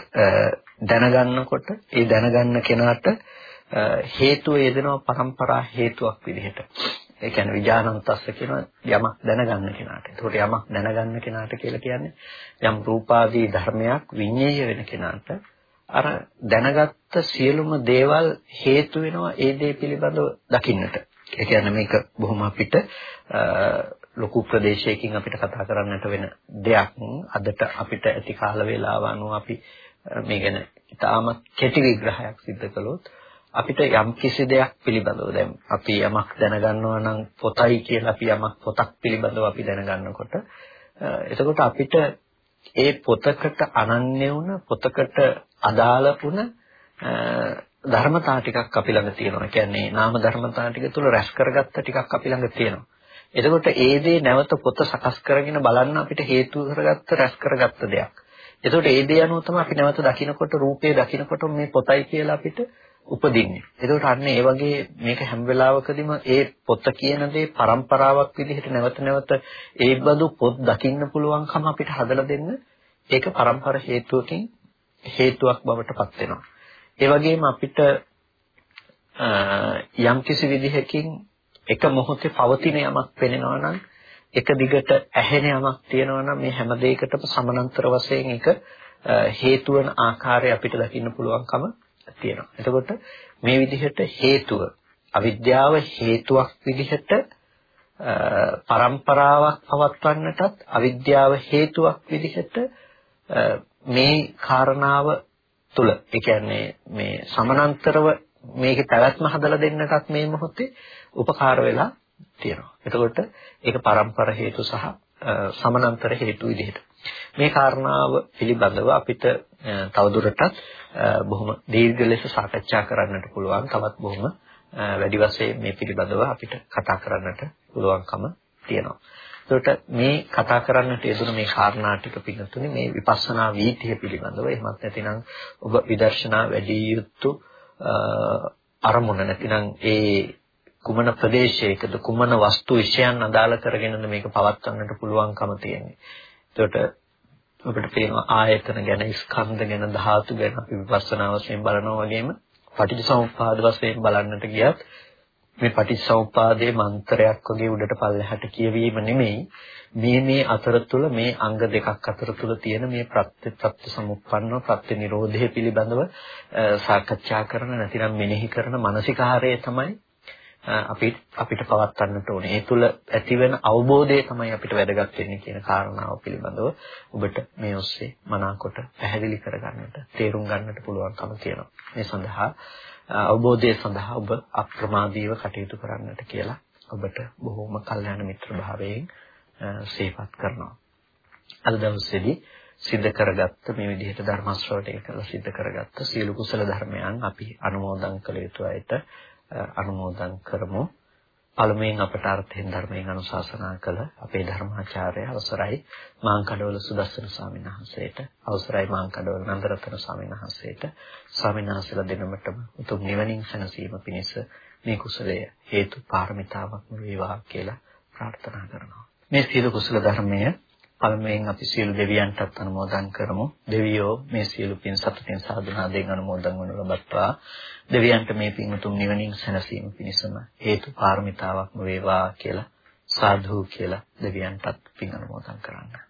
දැනගන්නකොට ඒ දැනගන්න කෙනාට හේතුව යෙදෙනවා પરම්පරා හේතුවක් විදිහට. ඒ කියන්නේ විඥානන්තස්ස කියන යමක් දැනගන්න කෙනාට. ඒකට යමක් දැනගන්න කෙනාට කියලා කියන්නේ යම් රූපාදී ධර්මයක් විඤ්ඤාය වෙන කෙනාට අර දැනගත්ත සියලුම දේවල් හේතු වෙනවා ඒ දේ පිළිබඳව දකින්නට. ඒ කියන්නේ මේක බොහොම අපිට ලොකු ප්‍රදේශයකින් අපිට කතා කරන්නට වෙන දෙයක්. අදට අපිට ඇති කාල වේලාව අනුව අපි මේ ගැන ඉතාමත් කෙටි විග්‍රහයක් සිදු කළොත් අපිට යම් කිසි දෙයක් පිළිබඳව දැන් අපි යමක් දැනගන්නවා නම් පොතයි කියලා අපි යමක් පොතක් පිළිබඳව අපි දැනගන්නකොට එතකොට අපිට ඒ පොතකට අනන්‍ය වුණ පොතකට අදාළ වුණ ධර්මතා ටිකක් අපි ළඟ තියෙනවා. ඒ කියන්නේ නාම ධර්මතා ටික තුල රැස් කරගත්ත ටිකක් අපි ළඟ තියෙනවා. එතකොට ඒ දේ නැවත පොත සකස් කරගෙන බලන්න අපිට හේතු කරගත්ත රැස් කරගත්ත දෙයක්. එතකොට ඒ දේ අනුව තමයි අපි නැවත දකිනකොට රූපේ දකිනකොට මේ පොතයි කියලා අපිට උපදින්නේ. එතකොට අන්න ඒ වගේ මේක හැම වෙලාවකදීම ඒ පොත කියන දේ પરම්පරාවක් විදිහට නැවත නැවත ඒ බඳු පොත් දකින්න පුළුවන්කම අපිට හදලා දෙන්න ඒක પરම්පර හේතුවකින් හේතුවක් බවට පත් වෙනවා. ඒ වගේම අපිට යම්කිසි විදිහකින් එක මොහොතේ පවතින යමක් පෙනෙනවා නම් එක දිගට ඇහෙන යමක් තියෙනවා නම් මේ හැම දෙයකටම සමානතර වශයෙන් එක හේතු වන ආකාරය අපිට දකින්න පුළුවන්කම තියෙනවා. එතකොට මේ විදිහට හේතුව අවිද්‍යාව හේතුවක් විදිහට પરම්පරාවක් පවත්වන්නටත් අවිද්‍යාව හේතුවක් විදිහට මේ කාරණාව තුල ඒ කියන්නේ මේ සමානතරව මේකේ පැවැත්ම හදලා දෙන්නටත් මේ මොහොතේ උපකාර වෙලා තියෙනවා. එතකොට ඒක පරම්පර හේතු සහ සමානතර හේතු විදිහට. මේ කාරණාව පිළිබඳව අපිට තවදුරටත් බොහොම දීර්ඝ ලෙස සාකච්ඡා කරන්නට පුළුවන්. තවත් බොහොම වැඩි වශයෙන් මේ පිළිබඳව අපිට කතා කරන්නට පුළුවන්කම තියෙනවා. ඒකට මේ කතා කරන්නට යෙදුණු මේ කාරණා ටික පිළිතුනේ මේ විපස්සනා වීතිය පිළිබඳව එහෙමත් නැතිනම් ඔබ විදර්ශනා වැඩි යුතු අරමුණ නැතිනම් ඒ කුමන ප්‍රදේශයකද කුමන වස්තු විෂයන් අදාළ කරගෙනද මේක පවත්වන්නට පුළුවන්කම තියෙන්නේ. ඒකට අපිට පේනවා ආයතන ගැන, ස්කන්ධ ගැන, ධාතු ගැන අපි විපස්සනා වශයෙන් බලනවා වගේම පටිච්චසමුප්පාද වශයෙන් බලන්නට ගියත් මේ පටිච්චසමුප්පාදයේ මන්ත්‍රයක් වගේ උඩට පල්ලෙහාට කියවීම නෙමෙයි මේ මේ අතර තුල මේ අංග දෙකක් අතර තුල තියෙන මේ ප්‍රත්‍ය ප්‍රත්‍ය සමුප්පන්න ප්‍රත්‍ය නිරෝධය පිළිබඳව සාකච්ඡා කරන නැතිනම් මෙනෙහි කරන මානසිකාරය තමයි අපි අපිට පවත්වන්නට ඕනේ. ඒ තුල ඇතිවෙන අවබෝධය තමයි අපිට වැදගත් වෙන්නේ කියන කාරණාව පිළිබඳව ඔබට මේ ඔස්සේ මනාකොට පැහැදිලි කරගන්නට, තේරුම් ගන්නට පුළුවන්කම තියෙනවා. මේ සඳහා අවබෝධය සඳහා ඔබ අප්‍රමාදීව කටයුතු කරන්නට කියලා ඔබට බොහෝම කල්යාණ මිත්‍ර භාවයෙන් සේපත් කරනවා. අද දවසේදී සිද්ධ කරගත්ත මේ විදිහට ධර්ම ශ්‍රවණය කරලා සිද්ධ කරගත්ත සියලු කුසල ධර්මයන් අපි අනුමෝදන් කළ යුතු අයට අනුමෝදන් කරමු. පළමුවෙන් අපට අර්ථයෙන් ධර්මයෙන් අනුශාසනා කළ අපේ ධර්මාචාර්ය අවසරයි මාංකඩවල සුදස්සන ස්වාමීන් වහන්සේට අවසරයි මාංකඩවල නන්දරතන ස්වාමීන් වහන්සේට ස්වාමීන් වහන්සේලා දෙනමටම උතුම් නිවනින් සැනසීම පිණිස මේ කුසලය හේතු පාරමිතාවක් වේවා කියලා ප්‍රාර්ථනා කරනවා මේ සීල කුසල ධර්මය පළමුවෙන් අපි සියලු දෙවියන්ටත් අනුමෝදන් කරමු. දෙවියෝ මේ සියලු පින් සතුටින් සාධනාවෙන් අනුමෝදන් වනු ලබත්වා. දෙවියන්ට මේ පින් උතුම් නිවනින් සැනසීම පිණිසම හේතු පාරමිතාවක්ම වේවා කියලා සාදු කියලා දෙවියන්ටත් පින් අනුමෝදන් කරන්න. Thank you.